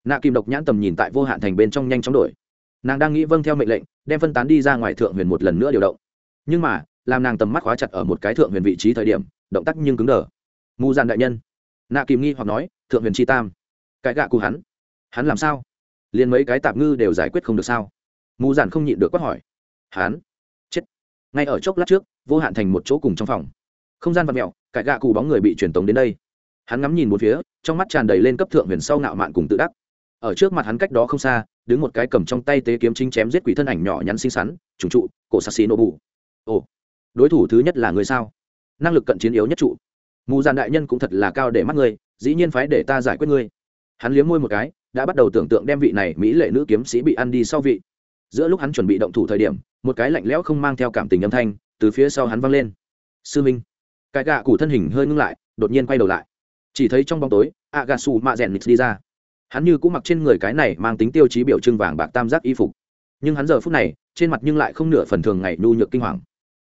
S1: Nạ kim độc nhãn tầm nhìn tại vô hạn thành bên trong nhanh chóng đổi nàng đang nghĩ vâng theo mệnh lệnh, đem phân tán đi ra ngoài thượng huyền một lần nữa điều động. Nhưng mà, làm nàng tầm mắt khóa chặt ở một cái thượng huyền vị trí thời điểm, động tác nhưng cứng đờ. Mù giàn đại nhân. Nạ kìm nghi hoặc nói, thượng huyền chi tam, cái gạ cụ hắn hắn làm sao? Liền mấy cái tạp ngư đều giải quyết không được sao? Mù giản không nhịn được quát hỏi. Hắn? Chết. Ngay ở chốc lát trước, vô hạn thành một chỗ cùng trong phòng. Không gian vật mẹo cái gạ cụ bóng người bị truyền tống đến đây. Hắn ngắm nhìn một phía, trong mắt tràn đầy lên cấp thượng huyền sau ngạo mạn cùng tự đắc. Ở trước mặt hắn cách đó không xa đứng một cái cầm trong tay tế kiếm chính chém giết quỷ thân ảnh nhỏ nhắn xinh xắn trùng trụ, cổ sassi nổ bù. Ồ, đối thủ thứ nhất là người sao? Năng lực cận chiến yếu nhất trụ. Mù dàn đại nhân cũng thật là cao để mắt ngươi, dĩ nhiên phái để ta giải quyết ngươi. Hắn liếm môi một cái, đã bắt đầu tưởng tượng đem vị này mỹ lệ nữ kiếm sĩ bị ăn đi sau vị. Giữa lúc hắn chuẩn bị động thủ thời điểm, một cái lạnh lẽo không mang theo cảm tình âm thanh từ phía sau hắn văng lên. Sư minh. Cái gạ củ thân hình hơi ngưng lại, đột nhiên quay đầu lại. Chỉ thấy trong bóng tối a gà mạ rèn nix đi ra hắn như cũng mặc trên người cái này mang tính tiêu chí biểu trưng vàng bạc tam giác y phục nhưng hắn giờ phút này trên mặt nhưng lại không nửa phần thường ngày nhu nhược kinh hoàng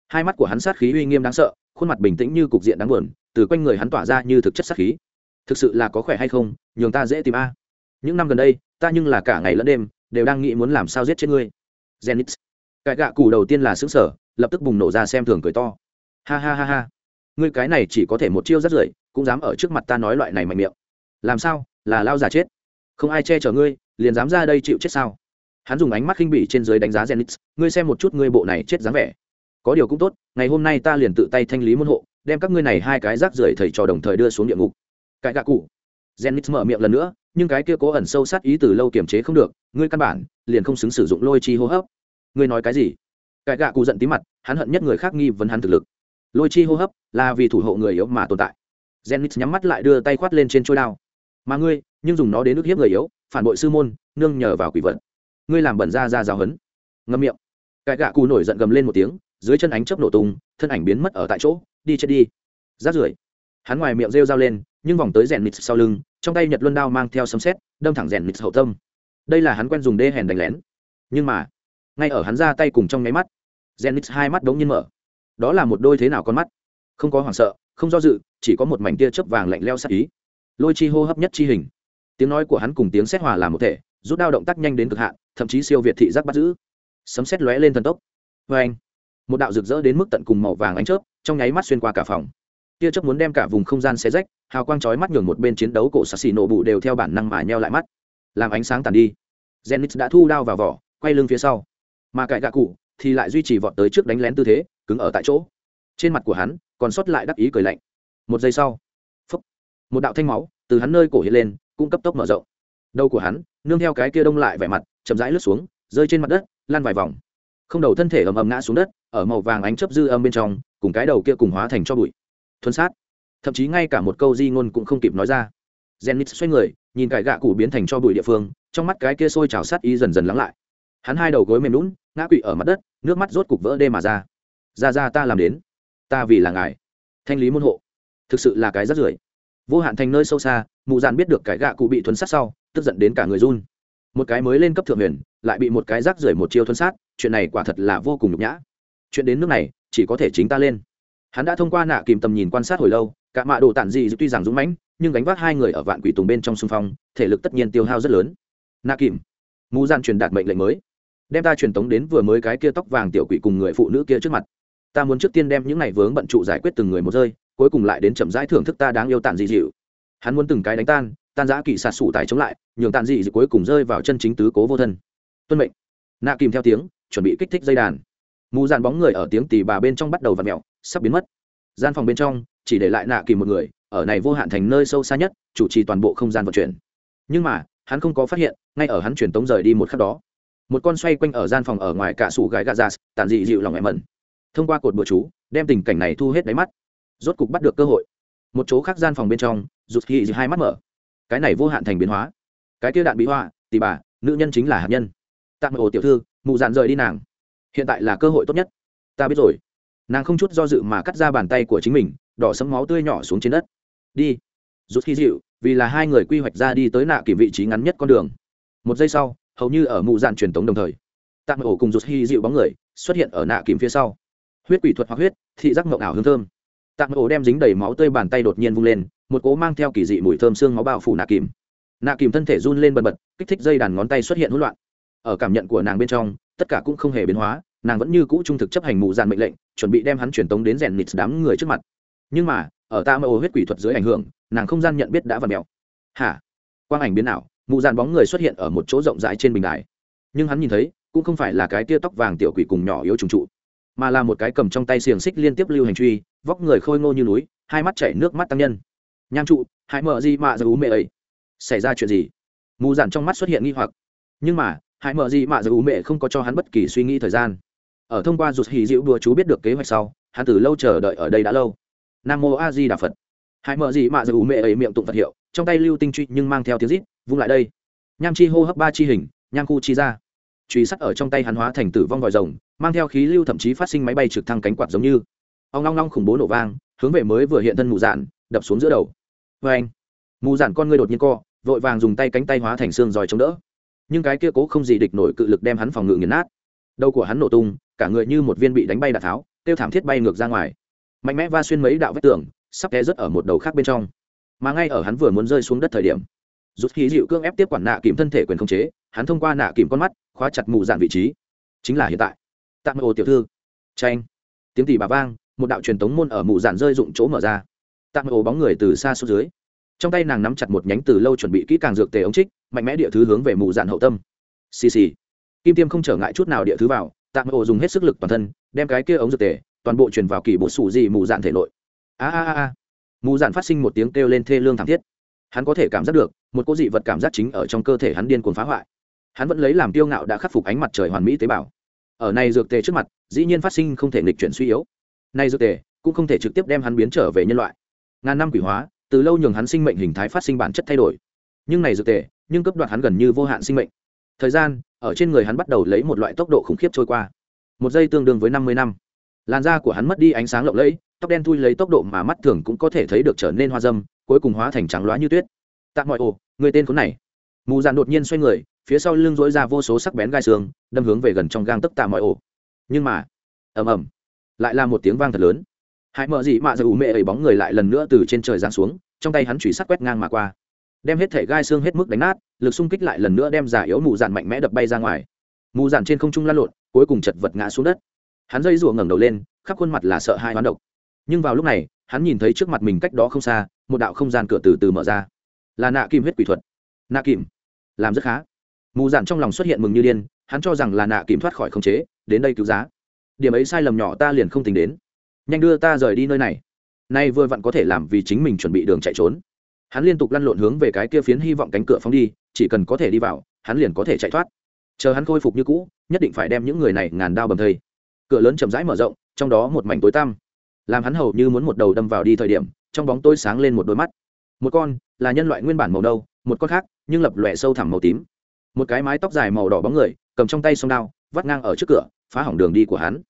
S1: hai mắt của hắn sát khí uy nghiêm đáng sợ khuôn mặt bình tĩnh như cục diện đáng buồn từ quanh người hắn tỏa ra như thực chất sát khí thực sự là có khỏe hay không nhường ta dễ tìm a những năm gần đây ta nhưng là cả ngày lẫn đêm đều đang nghĩ muốn làm sao giết chết ngươi Zenith. Cái gạ cù đầu tiên là xứng sở, lập tức bùng nổ ra xem thường cười to. Ha ha ha ha. Ngươi cái này chỉ có thể một chiêu rất rưởi, cũng dám ở trước mặt ta nói loại này mạnh miệng. Làm sao? là lao già chết không ai che chở ngươi, liền dám ra đây chịu chết sao? Hắn dùng ánh mắt khinh bỉ trên dưới đánh giá genix ngươi xem một chút ngươi bộ này chết dáng vẻ. Có điều cũng tốt, ngày hôm nay ta liền tự tay thanh lý môn hộ, đem các ngươi này hai cái rác rưởi thầy trò đồng thời đưa xuống địa ngục. Cái gạ cụ. Genix mở miệng lần nữa, nhưng cái kia cố ẩn sâu sát ý từ lâu kiềm chế không được, ngươi căn bản, liền không xứng sử dụng lôi chi hô hấp. Ngươi nói cái gì? Cái gạ cụ giận tí mặt, hắn hận nhất người khác nghi vấn hắn thực lực. Lôi chi hô hấp là vì thủ hộ người yếu mà tồn tại. Genix nhắm mắt lại đưa tay khoát lên trên trôi đao mà ngươi, nhưng dùng nó đến ức hiếp người yếu, phản bội sư môn, nương nhờ vào quỷ vật. Ngươi làm bẩn ra ra giáo hấn ngâm miệng. Cãi gạ cù nổi giận gầm lên một tiếng, dưới chân ánh chớp nổ tung, thân ảnh biến mất ở tại chỗ, đi chết đi. Rát rưởi. Hắn ngoài miệng rêu dao lên, nhưng vòng tới rèn nịt sau lưng, trong tay nhật luân đao mang theo sấm xét đâm thẳng rèn nịt hậu tâm. Đây là hắn quen dùng đê hèn đánh lén. Nhưng mà, ngay ở hắn ra tay cùng trong nháy mắt, rèn nịt hai mắt đống nhiên mở. Đó là một đôi thế nào con mắt? Không có hoảng sợ, không do dự, chỉ có một mảnh tia chớp vàng lạnh leo sắc ý lôi chi hô hấp nhất chi hình. Tiếng nói của hắn cùng tiếng xét hòa làm một thể, rút đao động tác nhanh đến cực hạn, thậm chí siêu việt thị giác bắt giữ. Sấm xét lóe lên thần tốc. Vê anh, một đạo rực rỡ đến mức tận cùng màu vàng ánh chớp, trong nháy mắt xuyên qua cả phòng. Tia chớp muốn đem cả vùng không gian xé rách, hào quang chói mắt nhường một bên chiến đấu cổ sạc xì nổ bụ đều theo bản năng mà nheo lại mắt. Làm ánh sáng tàn đi. Zenith đã thu đao vào vỏ, quay lưng phía sau. Mà cải gạ cụ thì lại duy trì vọt tới trước đánh lén tư thế, cứng ở tại chỗ. Trên mặt của hắn còn sót lại đắc ý cười lạnh. Một giây sau một đạo thanh máu từ hắn nơi cổ hiện lên, cũng cấp tốc mở rộng. Đầu của hắn, nương theo cái kia đông lại vẻ mặt, chậm rãi lướt xuống, rơi trên mặt đất, lan vài vòng. Không đầu thân thể ầm ầm ngã xuống đất, ở màu vàng ánh chấp dư âm bên trong, cùng cái đầu kia cùng hóa thành cho bụi. Thuần sát. Thậm chí ngay cả một câu di ngôn cũng không kịp nói ra. Zenith xoay người, nhìn cái gạ cụ biến thành cho bụi địa phương, trong mắt cái kia sôi trào sát ý dần dần lắng lại. Hắn hai đầu gối mềm lún, ngã quỵ ở mặt đất, nước mắt rốt cục vỡ đê mà ra. Ra ra ta làm đến. Ta vì là ngài. Thanh lý môn hộ. Thực sự là cái rất rưởi vô hạn thành nơi sâu xa mụ dàn biết được cái gạ cụ bị thuấn sát sau, tức giận đến cả người run. Một cái mới lên cấp thượng huyền, lại bị một cái rác rưởi một chiêu thuấn sát, chuyện này quả thật là vô cùng nhục nhã. Chuyện đến nước này, chỉ có thể chính ta lên. Hắn đã thông qua nạ kìm tầm nhìn quan sát hồi lâu, cả mạ đồ tản dị tuy rằng dũng mãnh, nhưng gánh vác hai người ở vạn quỷ tùng bên trong xung phong, thể lực tất nhiên tiêu hao rất lớn. Nạ kìm, mù gian truyền đạt mệnh lệnh mới. Đem ta truyền tống đến vừa mới cái kia tóc vàng tiểu quỷ cùng người phụ nữ kia trước mặt. Ta muốn trước tiên đem những này vướng bận trụ giải quyết từng người một rơi cuối cùng lại đến chậm rãi thưởng thức ta đáng yêu tàn dị dịu. Hắn muốn từng cái đánh tan tan giã kỳ sạt sủ tài chống lại, nhường tàn dị dịu cuối cùng rơi vào chân chính tứ cố vô thân. Tuân mệnh. Nạ kìm theo tiếng, chuẩn bị kích thích dây đàn. Mù dàn bóng người ở tiếng tì bà bên trong bắt đầu v ặ mẹo sắp biến mất. Gian phòng bên trong, chỉ để lại nạ kìm một người, ở này vô hạn thành nơi sâu xa nhất, chủ trì toàn bộ không gian vận chuyển. Nhưng mà, hắn không có phát hiện, ngay ở hắn chuyển tống rời đi một khắc đó, một con xoay quanh ở gian phòng ở ngoài cả sủ gái gà ra tàn dị dịu lòng mẹ mẩn. Thông qua cột bừa chú, đem tình cảnh này thu hết đáy mắt rốt cục bắt được cơ hội. Một chỗ khác gian phòng bên trong, rụt khi hai mắt mở. Cái này vô hạn thành biến hóa. Cái kia đạn bị hoa tỷ bà, nữ nhân chính là hạt nhân. Tạm ổ tiểu thư, mụ dạn rời đi nàng. Hiện tại là cơ hội tốt nhất. Ta biết rồi. Nàng không chút do dự mà cắt ra bàn tay của chính mình, đỏ sấm máu tươi nhỏ xuống trên đất. Đi. Rút khi dịu, vì là hai người quy hoạch ra đi tới nạ kiểm vị trí ngắn nhất con đường. Một giây sau, hầu như ở mụ dạn truyền tống đồng thời, tạm ổ cùng rút khi dịu bóng người xuất hiện ở nạ kìm phía sau. Huyết quỷ thuật hoặc huyết, thị giác mộng ảo hương thơm tạm ổ đem dính đầy máu tươi bàn tay đột nhiên vung lên, một cố mang theo kỳ dị mùi thơm xương máu bao phủ nạ kìm. Nạ kìm thân thể run lên bần bật, kích thích dây đàn ngón tay xuất hiện hỗn loạn. Ở cảm nhận của nàng bên trong, tất cả cũng không hề biến hóa, nàng vẫn như cũ trung thực chấp hành mù dàn mệnh lệnh, chuẩn bị đem hắn truyền tống đến rèn nịt đám người trước mặt. Nhưng mà, ở ta mơ huyết quỷ thuật dưới ảnh hưởng, nàng không gian nhận biết đã và mèo. Hả? Quang ảnh biến ảo, mù dàn bóng người xuất hiện ở một chỗ rộng rãi trên bình đài. Nhưng hắn nhìn thấy, cũng không phải là cái tia tóc vàng tiểu quỷ cùng nhỏ yếu trùng trụ mà là một cái cầm trong tay xiềng xích liên tiếp lưu hành truy, vóc người khôi ngô như núi, hai mắt chảy nước mắt tăng nhân. Nham trụ hãy mở gì mạ giờ mẹ ấy? Xảy ra chuyện gì? Mù dạn trong mắt xuất hiện nghi hoặc. Nhưng mà hãy mở gì mạ giờ mẹ không có cho hắn bất kỳ suy nghĩ thời gian. Ở thông qua rụt hì dịu đùa chú biết được kế hoạch sau, hắn từ lâu chờ đợi ở đây đã lâu. Nam mô a di đà phật. Hãy mở gì mạ giờ mẹ ấy miệng tụng phật hiệu, trong tay lưu tinh truy nhưng mang theo tiếng rít, vung lại đây. Nham chi hô hấp ba chi hình, nham khu chi ra. Truy sắt ở trong tay hắn hóa thành tử vong vòi rồng mang theo khí lưu thậm chí phát sinh máy bay trực thăng cánh quạt giống như. Ông long long khủng bố nổ vang, hướng về mới vừa hiện thân mù dạn, đập xuống giữa đầu. Vê anh, mù dạn con ngươi đột nhiên co, vội vàng dùng tay cánh tay hóa thành xương giỏi chống đỡ. Nhưng cái kia cố không gì địch nổi cự lực đem hắn phòng ngự nghiền nát. Đầu của hắn nổ tung, cả người như một viên bị đánh bay đạn tháo, tiêu thảm thiết bay ngược ra ngoài. Mạnh mẽ va xuyên mấy đạo vách tường, sắp té rớt ở một đầu khác bên trong. Mà ngay ở hắn vừa muốn rơi xuống đất thời điểm, rút khí dịu cương ép tiếp quản nạ kìm thân thể quyền khống chế, hắn thông qua nạ kìm con mắt, khóa chặt mù dạn vị trí. Chính là hiện tại tạm ô tiểu thư. Tranh tiếng tỉ bà vang, một đạo truyền tống môn ở mù dạn rơi dụng chỗ mở ra. Tạm ô bóng người từ xa xuống dưới. Trong tay nàng nắm chặt một nhánh từ lâu chuẩn bị kỹ càng dược tề ống trích, mạnh mẽ địa thứ hướng về mù dạn hậu tâm. Xì xì. Kim tiêm không trở ngại chút nào địa thứ vào, tạm ô dùng hết sức lực toàn thân, đem cái kia ống dược tề, toàn bộ truyền vào kỳ bộ sủ gì mù dạn thể nội. A a a a. Mù dạn phát sinh một tiếng kêu lên thê lương thảm thiết. Hắn có thể cảm giác được, một cô dị vật cảm giác chính ở trong cơ thể hắn điên cuồng phá hoại. Hắn vẫn lấy làm tiêu ngạo đã khắc phục ánh mặt trời hoàn mỹ tế bào ở này dược tề trước mặt, dĩ nhiên phát sinh không thể nghịch chuyển suy yếu. Nay dược tề cũng không thể trực tiếp đem hắn biến trở về nhân loại. Ngàn năm quỷ hóa, từ lâu nhường hắn sinh mệnh hình thái phát sinh bản chất thay đổi. Nhưng này dược tề, nhưng cấp đoạt hắn gần như vô hạn sinh mệnh. Thời gian, ở trên người hắn bắt đầu lấy một loại tốc độ khủng khiếp trôi qua. Một giây tương đương với năm mươi năm. Làn da của hắn mất đi ánh sáng lộng lẫy, tóc đen thui lấy tốc độ mà mắt thường cũng có thể thấy được trở nên hoa dâm, cuối cùng hóa thành trắng loá như tuyết. Tạm mọi ồ, người tên khốn này. Mù dạn đột nhiên xoay người phía sau lưng dối ra vô số sắc bén gai xương, đâm hướng về gần trong gang tấc tạ mọi ổ. nhưng mà, ầm ầm, lại là một tiếng vang thật lớn. Hãy mở dị mạ giờ ủ mẹ ấy bóng người lại lần nữa từ trên trời giáng xuống, trong tay hắn chủy sắt quét ngang mà qua. Đem hết thể gai xương hết mức đánh nát, lực xung kích lại lần nữa đem giả yếu mù dạn mạnh mẽ đập bay ra ngoài. Mù dạn trên không trung lăn lộn, cuối cùng chật vật ngã xuống đất. Hắn dây rủa ngẩng đầu lên, khắp khuôn mặt là sợ hai hoán độc. Nhưng vào lúc này, hắn nhìn thấy trước mặt mình cách đó không xa, một đạo không gian cửa từ từ mở ra. Là nạ kim huyết quỷ thuật. Nạ kim, làm rất khá mù dạn trong lòng xuất hiện mừng như điên, hắn cho rằng là nạ kìm thoát khỏi khống chế, đến đây cứu giá. Điểm ấy sai lầm nhỏ ta liền không tính đến. Nhanh đưa ta rời đi nơi này. Nay vừa vặn có thể làm vì chính mình chuẩn bị đường chạy trốn. Hắn liên tục lăn lộn hướng về cái kia phiến hy vọng cánh cửa phóng đi, chỉ cần có thể đi vào, hắn liền có thể chạy thoát. Chờ hắn khôi phục như cũ, nhất định phải đem những người này ngàn đao bầm thây. Cửa lớn chậm rãi mở rộng, trong đó một mảnh tối tăm. Làm hắn hầu như muốn một đầu đâm vào đi thời điểm, trong bóng tối sáng lên một đôi mắt. Một con là nhân loại nguyên bản màu đâu một con khác, nhưng lập lòe sâu thẳm màu tím một cái mái tóc dài màu đỏ bóng người, cầm trong tay sông đao, vắt ngang ở trước cửa, phá hỏng đường đi của hắn.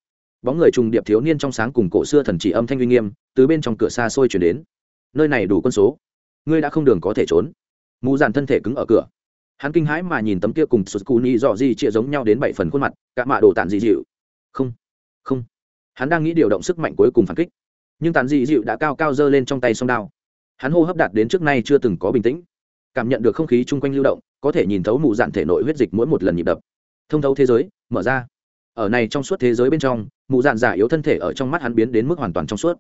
S1: Bóng người trùng điệp thiếu niên trong sáng cùng cổ xưa thần chỉ âm thanh uy nghiêm, từ bên trong cửa xa xôi chuyển đến. Nơi này đủ quân số. Ngươi đã không đường có thể trốn. Mù dàn thân thể cứng ở cửa. Hắn kinh hãi mà nhìn tấm kia cùng sụt cù ni dọ di chia giống nhau đến bảy phần khuôn mặt, cả mạ đồ tàn dị dịu. Không không. Hắn đang nghĩ điều động sức mạnh cuối cùng phản kích. Nhưng tàn dị dịu đã cao cao giơ lên trong tay sông đao. Hắn hô hấp đạt đến trước nay chưa từng có bình tĩnh. Cảm nhận được không khí chung quanh lưu động có thể nhìn thấu mù dạn thể nội huyết dịch mỗi một lần nhịp đập. Thông thấu thế giới, mở ra. Ở này trong suốt thế giới bên trong mù dạn giả yếu thân thể ở trong mắt hắn biến đến mức hoàn toàn trong suốt.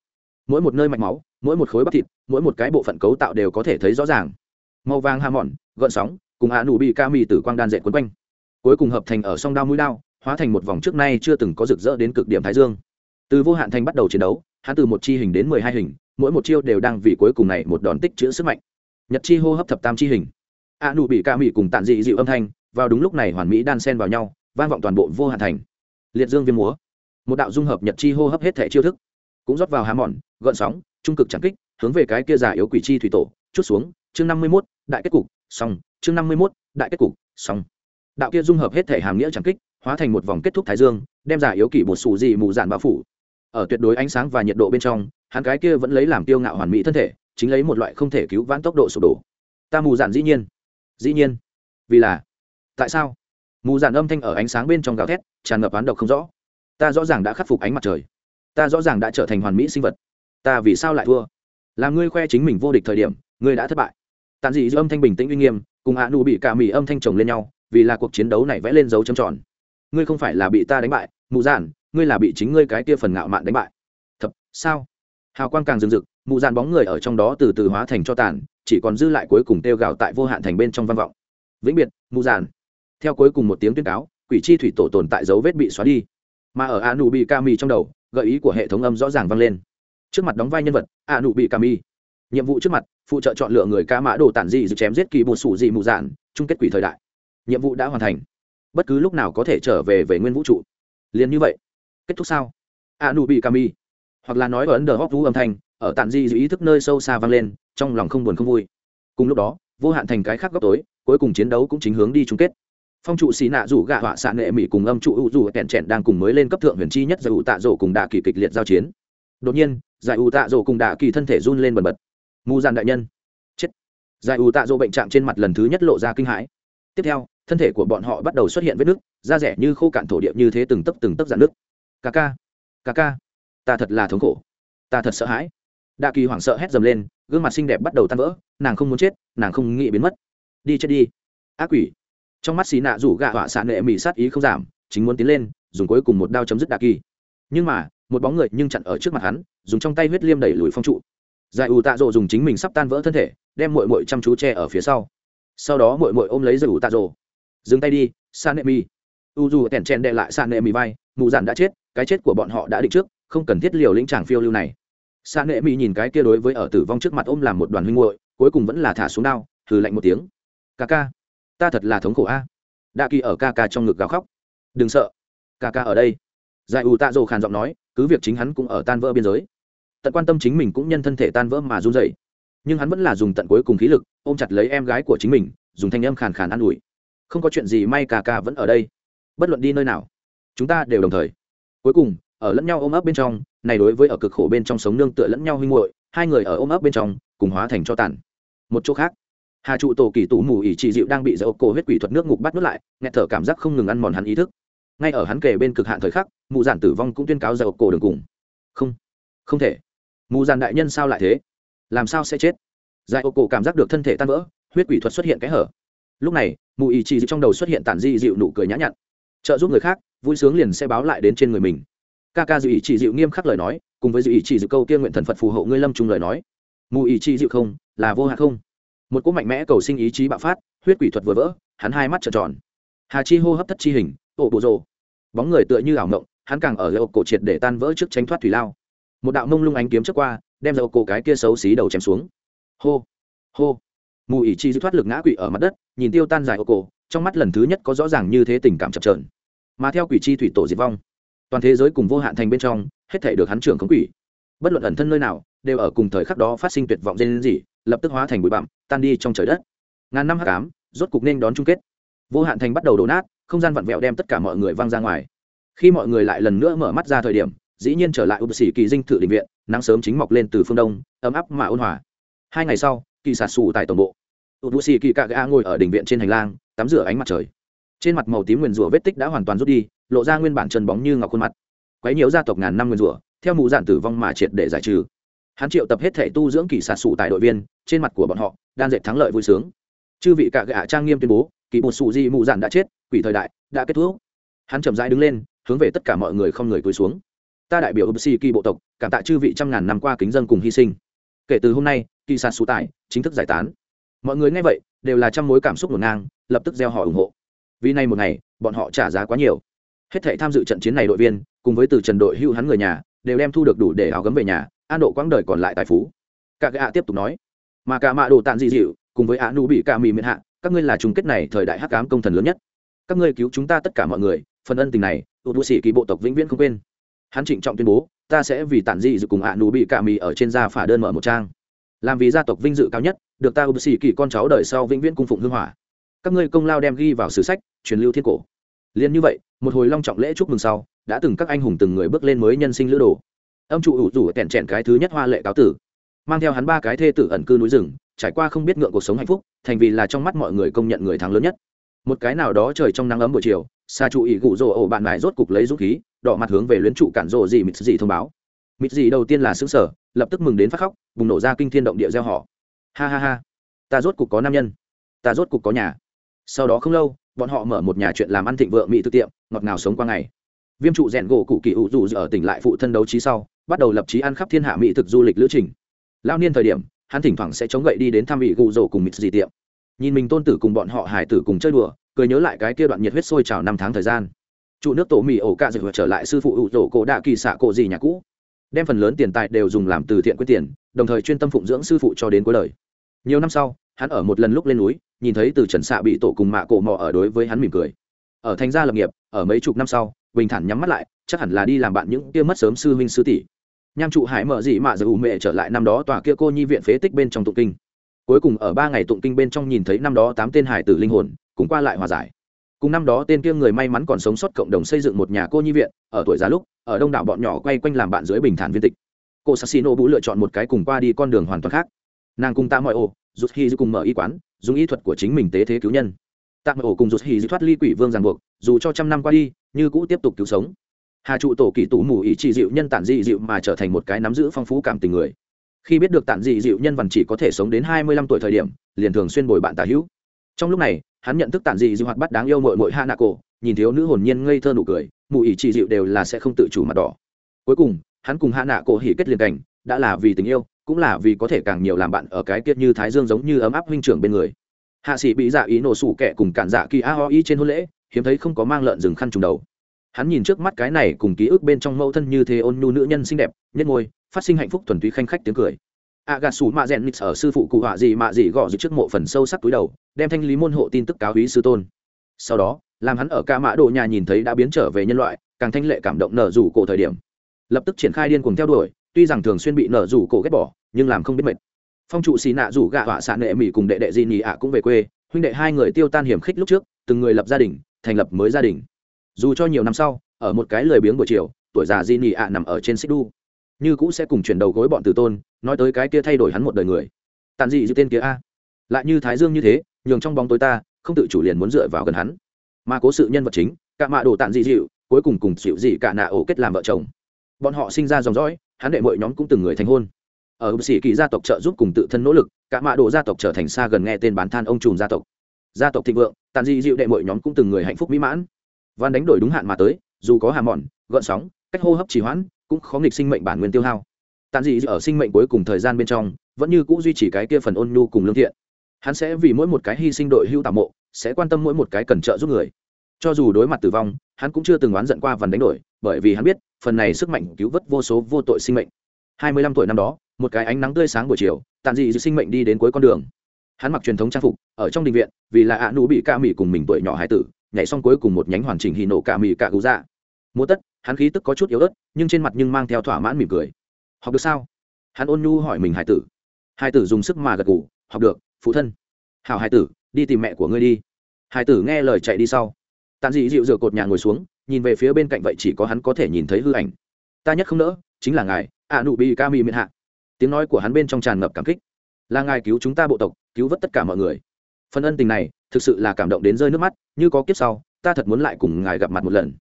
S1: Mỗi một nơi mạch máu, mỗi một khối bắp thịt, mỗi một cái bộ phận cấu tạo đều có thể thấy rõ ràng. Màu vàng hà mòn, gợn sóng, cùng hạ nụ bị ca mì từ quang đan dệt quấn quanh. Cuối cùng hợp thành ở song đao mũi đao, hóa thành một vòng trước nay chưa từng có rực rỡ đến cực điểm thái dương. Từ vô hạn thành bắt đầu chiến đấu, hắn từ một chi hình đến mười hai hình, mỗi một chiêu đều đang vì cuối cùng này một đòn tích chữ sức mạnh. Nhật chi hô hấp thập tam chi hình a nụ bị ca mị cùng tản dị dịu âm thanh, vào đúng lúc này hoàn mỹ đan sen vào nhau, vang vọng toàn bộ vô hạn thành. Liệt dương viêm múa. Một đạo dung hợp nhật chi hô hấp hết thể chiêu thức, cũng rót vào há mòn gợn sóng, trung cực trắng kích, hướng về cái kia giả yếu quỷ chi thủy tổ, chút xuống, chương năm mươi mốt, đại kết cục, xong, chương năm mươi mốt, đại kết cục, xong. Đạo kia dung hợp hết thể hàm nghĩa trắng kích, hóa thành một vòng kết thúc thái dương, đem giả yếu kỷ một xù dị mù dạn bao phủ. Ở tuyệt đối ánh sáng và nhiệt độ bên trong, hắn cái kia vẫn lấy làm tiêu ngạo hoàn mỹ thân thể, chính lấy một loại không thể cứu vãn tốc độ sụp đổ. Ta mù dạn dĩ nhiên dĩ nhiên. Vì là, tại sao? Mù dạn âm thanh ở ánh sáng bên trong gào thét, tràn ngập oán độc không rõ. Ta rõ ràng đã khắc phục ánh mặt trời. Ta rõ ràng đã trở thành hoàn mỹ sinh vật. Ta vì sao lại thua? Là ngươi khoe chính mình vô địch thời điểm, ngươi đã thất bại. Tàn dị giữa âm thanh bình tĩnh uy nghiêm, cùng hạ nụ bị cả mì âm thanh chồng lên nhau, vì là cuộc chiến đấu này vẽ lên dấu trầm tròn. Ngươi không phải là bị ta đánh bại, mù dạn, ngươi là bị chính ngươi cái kia phần ngạo mạn đánh bại. Thật, sao? Hào quang càng rừng rực, mù dạn bóng người ở trong đó từ từ hóa thành cho tàn chỉ còn dư lại cuối cùng tiêu gạo tại vô hạn thành bên trong văn vọng. Vĩnh biệt, mù dạn. Theo cuối cùng một tiếng tuyên cáo, quỷ chi thủy tổ tồn tại dấu vết bị xóa đi. Mà ở a nụ bị ca mi trong đầu, gợi ý của hệ thống âm rõ ràng vang lên. Trước mặt đóng vai nhân vật a nụ bị ca mi nhiệm vụ trước mặt, phụ trợ chọn lựa người ca mã đồ tản dị dự chém giết kỳ bột sủ dị mù dạn, chung kết quỷ thời đại. Nhiệm vụ đã hoàn thành. Bất cứ lúc nào có thể trở về về nguyên vũ trụ. Liền như vậy, kết thúc sao? A nụ bị ca mi hoặc là nói ở ấn đờ hóc vũ âm thanh, ở tản dị dự ý thức nơi sâu xa vang lên trong lòng không buồn không vui. Cùng lúc đó, vô hạn thành cái khác góc tối, cuối cùng chiến đấu cũng chính hướng đi chung kết. Phong trụ xì nạ rủ gạ họa xạ nệ mỹ cùng âm trụ u rủ kẹn trẹn đang cùng mới lên cấp thượng huyền chi nhất giải ủ tạ rổ cùng đạ kỳ kịch liệt giao chiến. Đột nhiên giải ủ tạ rổ cùng đạ kỳ thân thể run lên bần bật. Mù giàn đại nhân. Chết. Giải ủ tạ rổ bệnh trạng trên mặt lần thứ nhất lộ ra kinh hãi. Tiếp theo, thân thể của bọn họ bắt đầu xuất hiện vết nứt, da rẻ như khô cạn thổ địa như thế từng tấc từng tấc dạn nước ca ca. Ca ca. Ta thật là thống khổ. Ta thật sợ hãi. Đa kỳ hoảng sợ hét dầm lên, gương mặt xinh đẹp bắt đầu tan vỡ, nàng không muốn chết, nàng không nghĩ biến mất. Đi chết đi. Ác quỷ. Trong mắt xì nạ rủ gạ họa xạ nệ mỹ sát ý không giảm, chính muốn tiến lên, dùng cuối cùng một đao chấm dứt Đa kỳ. Nhưng mà, một bóng người nhưng chặn ở trước mặt hắn, dùng trong tay huyết liêm đẩy lùi phong trụ. Giải ủ tạ rộ dùng chính mình sắp tan vỡ thân thể, đem mội mội chăm chú che ở phía sau. Sau đó mội mội ôm lấy giải ủ tạ rộ dừng tay đi sa nệ mi u dù tèn chen đệ lại sa nệ mi vai mụ dạn đã chết, cái chết của bọn họ đã định trước, không cần thiết liều lĩnh tràng phiêu lưu này. Sa nệ Mỹ nhìn cái kia đối với ở tử vong trước mặt ôm làm một đoàn huynh muội, cuối cùng vẫn là thả xuống đao thử lạnh một tiếng. Ca ca, ta thật là thống khổ a. Đa kỳ ở ca ca trong ngực gào khóc. Đừng sợ, ca ca ở đây. Giải ủ tạ rồ khàn giọng nói, cứ việc chính hắn cũng ở tan vỡ biên giới. Tận quan tâm chính mình cũng nhân thân thể tan vỡ mà run dậy nhưng hắn vẫn là dùng tận cuối cùng khí lực, ôm chặt lấy em gái của chính mình, dùng thanh âm khàn khàn an ủi. Không có chuyện gì, may ca ca vẫn ở đây. Bất luận đi nơi nào, chúng ta đều đồng thời. Cuối cùng ở lẫn nhau ôm ấp bên trong, này đối với ở cực khổ bên trong sống nương tựa lẫn nhau huy muội, hai người ở ôm ấp bên trong, cùng hóa thành cho tàn. Một chỗ khác, hà trụ tổ kỳ tủ mù ỉ trị dịu đang bị dỡ cổ huyết quỷ thuật nước ngục bắt nuốt lại nghe thở cảm giác không ngừng ăn mòn hắn ý thức. Ngay ở hắn kề bên cực hạn thời khắc mụ giản tử vong cũng tuyên cáo dỡ cổ đường cùng. Không không thể. Mụ giản đại nhân sao lại thế? Làm sao sẽ chết? Giải ô cổ cảm giác được thân thể tan vỡ, huyết quỷ thuật xuất hiện cái hở. Lúc này mụ ỉ trị trong đầu xuất hiện tản di dịu nụ cười nhã nhặn. Trợ giúp người khác, vui sướng liền sẽ báo lại đến trên người mình ca ca dự ý chỉ dịu nghiêm khắc lời nói, cùng với dự ý chỉ dịu câu kia nguyện thần phật phù hộ ngươi lâm trung lời nói. Mù ý chỉ dịu không, là vô hạn không. Một cỗ mạnh mẽ cầu sinh ý chí bạo phát, huyết quỷ thuật vừa vỡ, hắn hai mắt trợn tròn. Hà chi hô hấp thất chi hình ổ bộ rồ. Bóng người tựa như ảo mộng, hắn càng ở lậu cổ triệt để tan vỡ trước tránh thoát thủy lao. Một đạo mông lung ánh kiếm trước qua, đem dầu cổ cái kia xấu xí đầu chém xuống. Hô hô. Mù ỉ chi dư thoát lực ngã quỷ ở mặt đất, nhìn tiêu tan dài ô cổ, trong mắt lần thứ nhất có rõ ràng như thế tình cảm chập trờn mà theo quỷ chi thủy tổ diệt vong toàn thế giới cùng vô hạn thành bên trong, hết thể được hắn trưởng khống quỷ. Bất luận ẩn thân nơi nào, đều ở cùng thời khắc đó phát sinh tuyệt vọng dên gì lập tức hóa thành bụi bặm, tan đi trong trời đất. Ngàn năm hắc ám, rốt cục nên đón chung kết. Vô hạn thành bắt đầu đổ nát, không gian vặn vẹo đem tất cả mọi người văng ra ngoài. Khi mọi người lại lần nữa mở mắt ra thời điểm, dĩ nhiên trở lại ụp xỉ kỳ dinh thự định viện, nắng sớm chính mọc lên từ phương đông, ấm áp mà ôn hòa. Hai ngày sau, kỳ sạt xù tại tổng bộ. Ụp xỉ kỳ cạ gã ngồi ở đình viện trên hành lang, tắm rửa ánh mặt trời. Trên mặt màu tím nguyền rủa vết tích đã hoàn toàn rút đi lộ ra nguyên bản chân bóng như ngọc khuôn mặt. Quấy nhiễu gia tộc ngàn năm nguyên rủa, theo mù dạn tử vong mà triệt để giải trừ. Hắn triệu tập hết thể tu dưỡng kỳ sạt sụ tại đội viên, trên mặt của bọn họ đang dệt thắng lợi vui sướng. Chư vị cả gạ trang nghiêm tuyên bố, kỳ một sụ di mù dạn đã chết, quỷ thời đại đã kết thúc. Hắn chậm rãi đứng lên, hướng về tất cả mọi người không người cúi xuống. Ta đại biểu upsi kỳ bộ tộc, cảm tạ chư vị trăm ngàn năm qua kính dân cùng hy sinh. Kể từ hôm nay, kỳ sạt sụ tại chính thức giải tán. Mọi người nghe vậy, đều là trăm mối cảm xúc ngổn ngang, lập tức gieo họ ủng hộ. Vì nay một ngày, bọn họ trả giá quá nhiều hết thảy tham dự trận chiến này đội viên, cùng với từ trần đội hưu hắn người nhà, đều đem thu được đủ để áo gấm về nhà, an độ quãng đời còn lại tài phú. Cả gạ tiếp tục nói, mà cả mạ đồ tàn dị dịu, cùng với á nu bị cả mì miền hạ, các ngươi là chung kết này thời đại hắc ám công thần lớn nhất. Các ngươi cứu chúng ta tất cả mọi người, phần ân tình này tụt bù sĩ kỳ bộ tộc vĩnh viễn không quên. Hắn trịnh trọng tuyên bố, ta sẽ vì tản dị dự cùng ạ nụ bị cả mì ở trên da phả đơn mở một trang. Làm vì gia tộc vinh dự cao nhất, được ta ưu sĩ kỳ con cháu đời sau vĩnh viễn cung phụng hương hỏa. Các ngươi công lao đem ghi vào sử sách, truyền lưu thiên cổ. Liên như vậy một hồi long trọng lễ chúc mừng sau, đã từng các anh hùng từng người bước lên mới nhân sinh lữ đồ. Âm trụ ủ rủ kẹn trẹn cái thứ nhất hoa lệ cáo tử. Mang theo hắn ba cái thê tử ẩn cư núi rừng, trải qua không biết ngượng cuộc sống hạnh phúc, thành vì là trong mắt mọi người công nhận người thắng lớn nhất. Một cái nào đó trời trong nắng ấm buổi chiều xa trụ ỉ gụ rồ ổ bạn mải rốt cục lấy dũng khí, đỏ mặt hướng về luyến trụ cản rộ gì mịt gì thông báo. Mịt gì đầu tiên là xứng sở lập tức mừng đến phát khóc, bùng nổ ra kinh thiên động địa gieo họ. Ha ha ha, ta rốt cục có nam nhân, ta rốt cục có nhà. Sau đó không lâu bọn họ mở một nhà chuyện làm ăn thịnh vượng mỹ thực tiệm, ngọt ngào sống qua ngày. Viêm trụ rèn gỗ cụ kỳ ủ dù ở tỉnh lại phụ thân đấu trí sau, bắt đầu lập trí ăn khắp thiên hạ mỹ thực du lịch lữ trình. Lao niên thời điểm, hắn thỉnh thoảng sẽ chống gậy đi đến thăm vị gù rổ cùng mịt gì tiệm. Nhìn mình tôn tử cùng bọn họ hải tử cùng chơi đùa, cười nhớ lại cái kia đoạn nhiệt huyết sôi trào năm tháng thời gian. Trụ nước tổ mì ổ cạ dịch trở lại sư phụ ủ rổ cổ đạ kỳ xạ cổ gì nhà cũ. Đem phần lớn tiền tài đều dùng làm từ thiện quyết tiền, đồng thời chuyên tâm phụng dưỡng sư phụ cho đến cuối đời. Nhiều năm sau hắn ở một lần lúc lên núi, nhìn thấy từ trần xạ bị tổ cùng mạ cổ mò ở đối với hắn mỉm cười. Ở thành gia lập nghiệp, ở mấy chục năm sau, bình thản nhắm mắt lại, chắc hẳn là đi làm bạn những kia mất sớm sư huynh sư tỷ. Nham trụ hải mở dị mạ giờ ủ mẹ trở lại năm đó tòa kia cô nhi viện phế tích bên trong tụng kinh. Cuối cùng ở ba ngày tụng kinh bên trong nhìn thấy năm đó tám tên hải tử linh hồn, cùng qua lại hòa giải. Cùng năm đó tên kia người may mắn còn sống sót cộng đồng xây dựng một nhà cô nhi viện, ở tuổi già lúc, ở đông đảo bọn nhỏ quay quanh làm bạn dưới bình thản viên tịch. Cô sassino bú lựa chọn một cái cùng qua đi con đường hoàn toàn khác. Nàng cùng ta mọi ô rút khi cùng mở y quán, dùng y thuật của chính mình tế thế cứu nhân. Tạm ổ cùng rút hì thoát ly quỷ vương ràng buộc, dù cho trăm năm qua đi, như cũ tiếp tục cứu sống. Hà trụ tổ kỳ tủ mù ý trị dịu nhân tản dị dịu mà trở thành một cái nắm giữ phong phú cảm tình người. Khi biết được tản dị dịu nhân vằn chỉ có thể sống đến hai mươi lăm tuổi thời điểm, liền thường xuyên bồi bạn tả hữu. Trong lúc này, hắn nhận thức tản dị dịu hoạt bắt đáng yêu mội mội hạ nạ cổ nhìn thiếu nữ hồn nhiên ngây thơ nụ cười, mù ý trị dịu đều là sẽ không tự chủ mặt đỏ. Cuối cùng, hắn cùng hạ nạ cổ hỉ kết liền cảnh, đã là vì tình yêu cũng là vì có thể càng nhiều làm bạn ở cái kiết như thái dương giống như ấm áp huynh trưởng bên người. Hạ sĩ bị dạ ý nổ sủ kẻ cùng cản dạ kỳ a ho y trên hôn lễ, hiếm thấy không có mang lợn rừng khăn trùng đầu. Hắn nhìn trước mắt cái này cùng ký ức bên trong mẫu thân như thế ôn nhu nữ nhân xinh đẹp nhất ngôi phát sinh hạnh phúc thuần túy khanh khách tiếng cười. A gà sủ mạ rèn nix ở sư phụ cụ họa gì mạ gì gõ dưới trước mộ phần sâu sắc túi đầu, đem thanh lý môn hộ tin tức cáo ý sư tôn. Sau đó, làm hắn ở ca mã độ nhà nhìn thấy đã biến trở về nhân loại, càng thanh lệ cảm động nở rủ cổ thời điểm. Lập tức triển khai điên cuồng theo đuổi tuy rằng thường xuyên bị nở rủ cổ ghét bỏ, nhưng làm không biết mệt. Phong trụ xì nạ rủ gạ họa xạ nệ mỹ cùng đệ đệ di nhị ạ cũng về quê, huynh đệ hai người tiêu tan hiểm khích lúc trước, từng người lập gia đình, thành lập mới gia đình. Dù cho nhiều năm sau, ở một cái lười biếng buổi chiều, tuổi già di nhị ạ nằm ở trên xích đu như cũ sẽ cùng chuyển đầu gối bọn tử tôn, nói tới cái kia thay đổi hắn một đời người. Tàn dị giữ tên kia a. Lại như thái dương như thế, nhường trong bóng tối ta, không tự chủ liền muốn dựa vào gần hắn. Mà cố sự nhân vật chính cả mạ đồ tàn dị dịu, cuối cùng cùng chịu dị cả nạ ổ kết làm vợ chồng. Bọn họ sinh ra dòng dõi hắn đệ mọi nhóm cũng từng người thành hôn. Ở ưu sĩ kỳ gia tộc trợ giúp cùng tự thân nỗ lực, cả mạ độ gia tộc trở thành xa gần nghe tên bán than ông trùm gia tộc. Gia tộc thịnh vượng, tàn dị dịu đệ mọi nhóm cũng từng người hạnh phúc mỹ mãn. Văn đánh đổi đúng hạn mà tới, dù có hà mòn gợn sóng, cách hô hấp trì hoãn, cũng khó nghịch sinh mệnh bản nguyên tiêu hao. Tàn dị ở sinh mệnh cuối cùng thời gian bên trong, vẫn như cũ duy trì cái kia phần ôn nhu cùng lương thiện. Hắn sẽ vì mỗi một cái hy sinh đội hưu tạo mộ, sẽ quan tâm mỗi một cái cần trợ giúp người. Cho dù đối mặt tử vong, hắn cũng chưa từng oán giận qua vần đánh đổi, bởi vì hắn biết phần này sức mạnh cứu vớt vô số vô tội sinh mệnh. Hai mươi lăm tuổi năm đó, một cái ánh nắng tươi sáng buổi chiều, tàn dị sinh mệnh đi đến cuối con đường. Hắn mặc truyền thống trang phục, ở trong đình viện, vì là ạ nụ bị ca mỹ cùng mình tuổi nhỏ hải tử, nhảy xong cuối cùng một nhánh hoàn chỉnh hì nổ ca mỹ ca cứu ra múa tất, hắn khí tức có chút yếu ớt, nhưng trên mặt nhưng mang theo thỏa mãn mỉm cười. Học được sao? Hắn ôn nhu hỏi mình hải tử. Hải tử dùng sức mà gật gù, học được, phụ thân. Hảo hải tử, đi tìm mẹ của ngươi đi. Hải tử nghe lời chạy đi sau. Tàn dị dịu dựa cột nhà ngồi xuống nhìn về phía bên cạnh vậy chỉ có hắn có thể nhìn thấy hư ảnh. Ta nhất không nỡ, chính là ngài a nụ bị ca mi miền hạ. Tiếng nói của hắn bên trong tràn ngập cảm kích. Là ngài cứu chúng ta bộ tộc, cứu vớt tất cả mọi người. Phần ân tình này, thực sự là cảm động đến rơi nước mắt, như có kiếp sau, ta thật muốn lại cùng ngài gặp mặt một lần.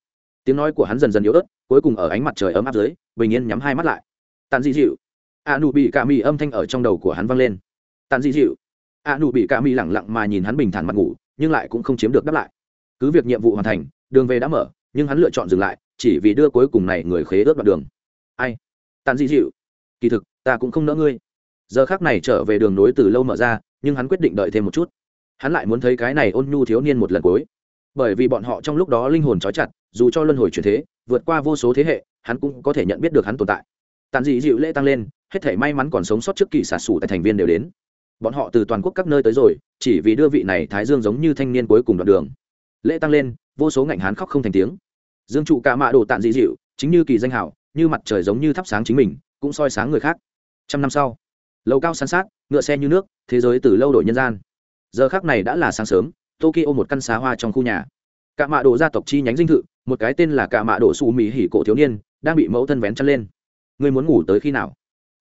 S1: Tiếng nói của hắn dần dần yếu ớt, cuối cùng ở ánh mặt trời ấm áp dưới, bình yên nhắm hai mắt lại. Tàn dị dịu. A nụ bị ca mì âm thanh ở trong đầu của hắn vang lên. Tàn dị dịu. A nụ bị ca mì lẳng lặng mà nhìn hắn bình thản mặt ngủ, nhưng lại cũng không chiếm được đáp lại. Cứ việc nhiệm vụ hoàn thành, đường về đã mở nhưng hắn lựa chọn dừng lại, chỉ vì đưa cuối cùng này người khế ướt đoạn đường. Ai? Tàn dị dịu. Kỳ thực, ta cũng không nỡ ngươi. Giờ khác này trở về đường nối từ lâu mở ra, nhưng hắn quyết định đợi thêm một chút. Hắn lại muốn thấy cái này ôn nhu thiếu niên một lần cuối. Bởi vì bọn họ trong lúc đó linh hồn trói chặt, dù cho luân hồi chuyển thế, vượt qua vô số thế hệ, hắn cũng có thể nhận biết được hắn tồn tại. Tàn dị dịu lễ tăng lên, hết thể may mắn còn sống sót trước kỳ xả sủ tại thành viên đều đến. Bọn họ từ toàn quốc các nơi tới rồi, chỉ vì đưa vị này thái dương giống như thanh niên cuối cùng đoạn đường. Lễ tăng lên vô số ngạnh hán khóc không thành tiếng. Dương trụ cả mạ đồ tàn dị dịu, chính như kỳ danh hảo, như mặt trời giống như thắp sáng chính mình, cũng soi sáng người khác. Trăm năm sau, lầu cao san sát, ngựa xe như nước, thế giới từ lâu đổi nhân gian. Giờ khác này đã là sáng sớm, tokyo một căn xá hoa trong khu nhà. Cả mạ đồ gia tộc chi nhánh dinh thự, một cái tên là cả mạ đồ su mỹ hỉ cổ thiếu niên, đang bị mẫu thân vén chăn lên. Ngươi muốn ngủ tới khi nào?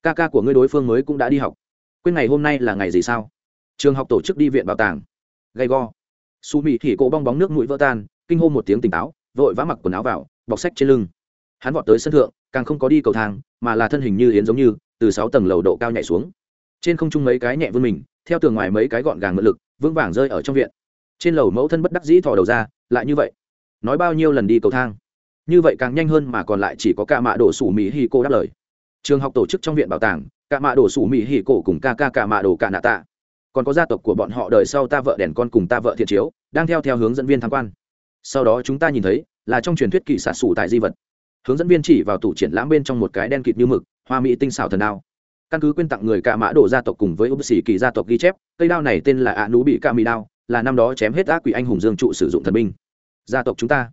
S1: Ca ca của ngươi đối phương mới cũng đã đi học. Quên ngày hôm nay là ngày gì sao? Trường học tổ chức đi viện bảo tàng. Gay go. Su mỹ hỉ cổ bong bóng nước mũi vỡ tan kinh hô một tiếng tỉnh táo, vội vã mặc quần áo vào, bọc sách trên lưng. Hắn vọt tới sân thượng, càng không có đi cầu thang, mà là thân hình như yến giống như, từ sáu tầng lầu độ cao nhảy xuống. Trên không trung mấy cái nhẹ vươn mình, theo tường ngoài mấy cái gọn gàng mượn lực, vững vàng rơi ở trong viện. Trên lầu mẫu thân bất đắc dĩ thò đầu ra, lại như vậy. Nói bao nhiêu lần đi cầu thang? Như vậy càng nhanh hơn mà còn lại chỉ có ca mạ đổ sủ mỹ hi cô đáp lời. Trường học tổ chức trong viện bảo tàng ca mạ đổ sủ mỹ hi cổ cùng ca ca ca mạ đổ ca nạ tạ. Còn có gia tộc của bọn họ đời sau ta vợ đèn con cùng ta vợ thiện chiếu, đang theo theo hướng dẫn viên tham quan sau đó chúng ta nhìn thấy, là trong truyền thuyết kỳ xả sủ tại di vật. Hướng dẫn viên chỉ vào tủ triển lãm bên trong một cái đen kịt như mực, hoa mỹ tinh xảo thần đao. Căn cứ quyên tặng người cạ mã đổ gia tộc cùng với ốp xỉ kỳ gia tộc ghi chép, cây đao này tên là ạ nú bị ca mỹ đao, là năm đó chém hết ác quỷ anh hùng dương trụ sử dụng thần binh. Gia tộc chúng ta.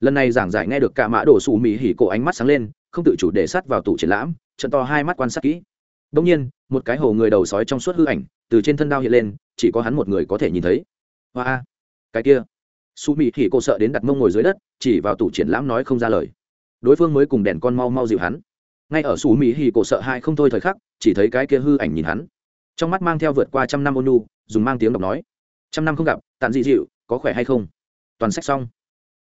S1: Lần này giảng giải nghe được cả mã đổ xù mỹ hỉ cổ ánh mắt sáng lên, không tự chủ để sát vào tủ triển lãm, trận to hai mắt quan sát kỹ. Đông nhiên, một cái hồ người đầu sói trong suốt hư ảnh, từ trên thân đao hiện lên, chỉ có hắn một người có thể nhìn thấy. Hoa, cái kia su mỹ hỉ cô sợ đến đặt mông ngồi dưới đất, chỉ vào tủ triển lãm nói không ra lời. Đối phương mới cùng đèn con mau mau dịu hắn. Ngay ở su mỹ hỉ cô sợ hai không thôi thời khắc, chỉ thấy cái kia hư ảnh nhìn hắn. Trong mắt mang theo vượt qua trăm năm ôn nu dùng mang tiếng đọc nói, trăm năm không gặp tàn dị dịu, có khỏe hay không? Toàn sách xong.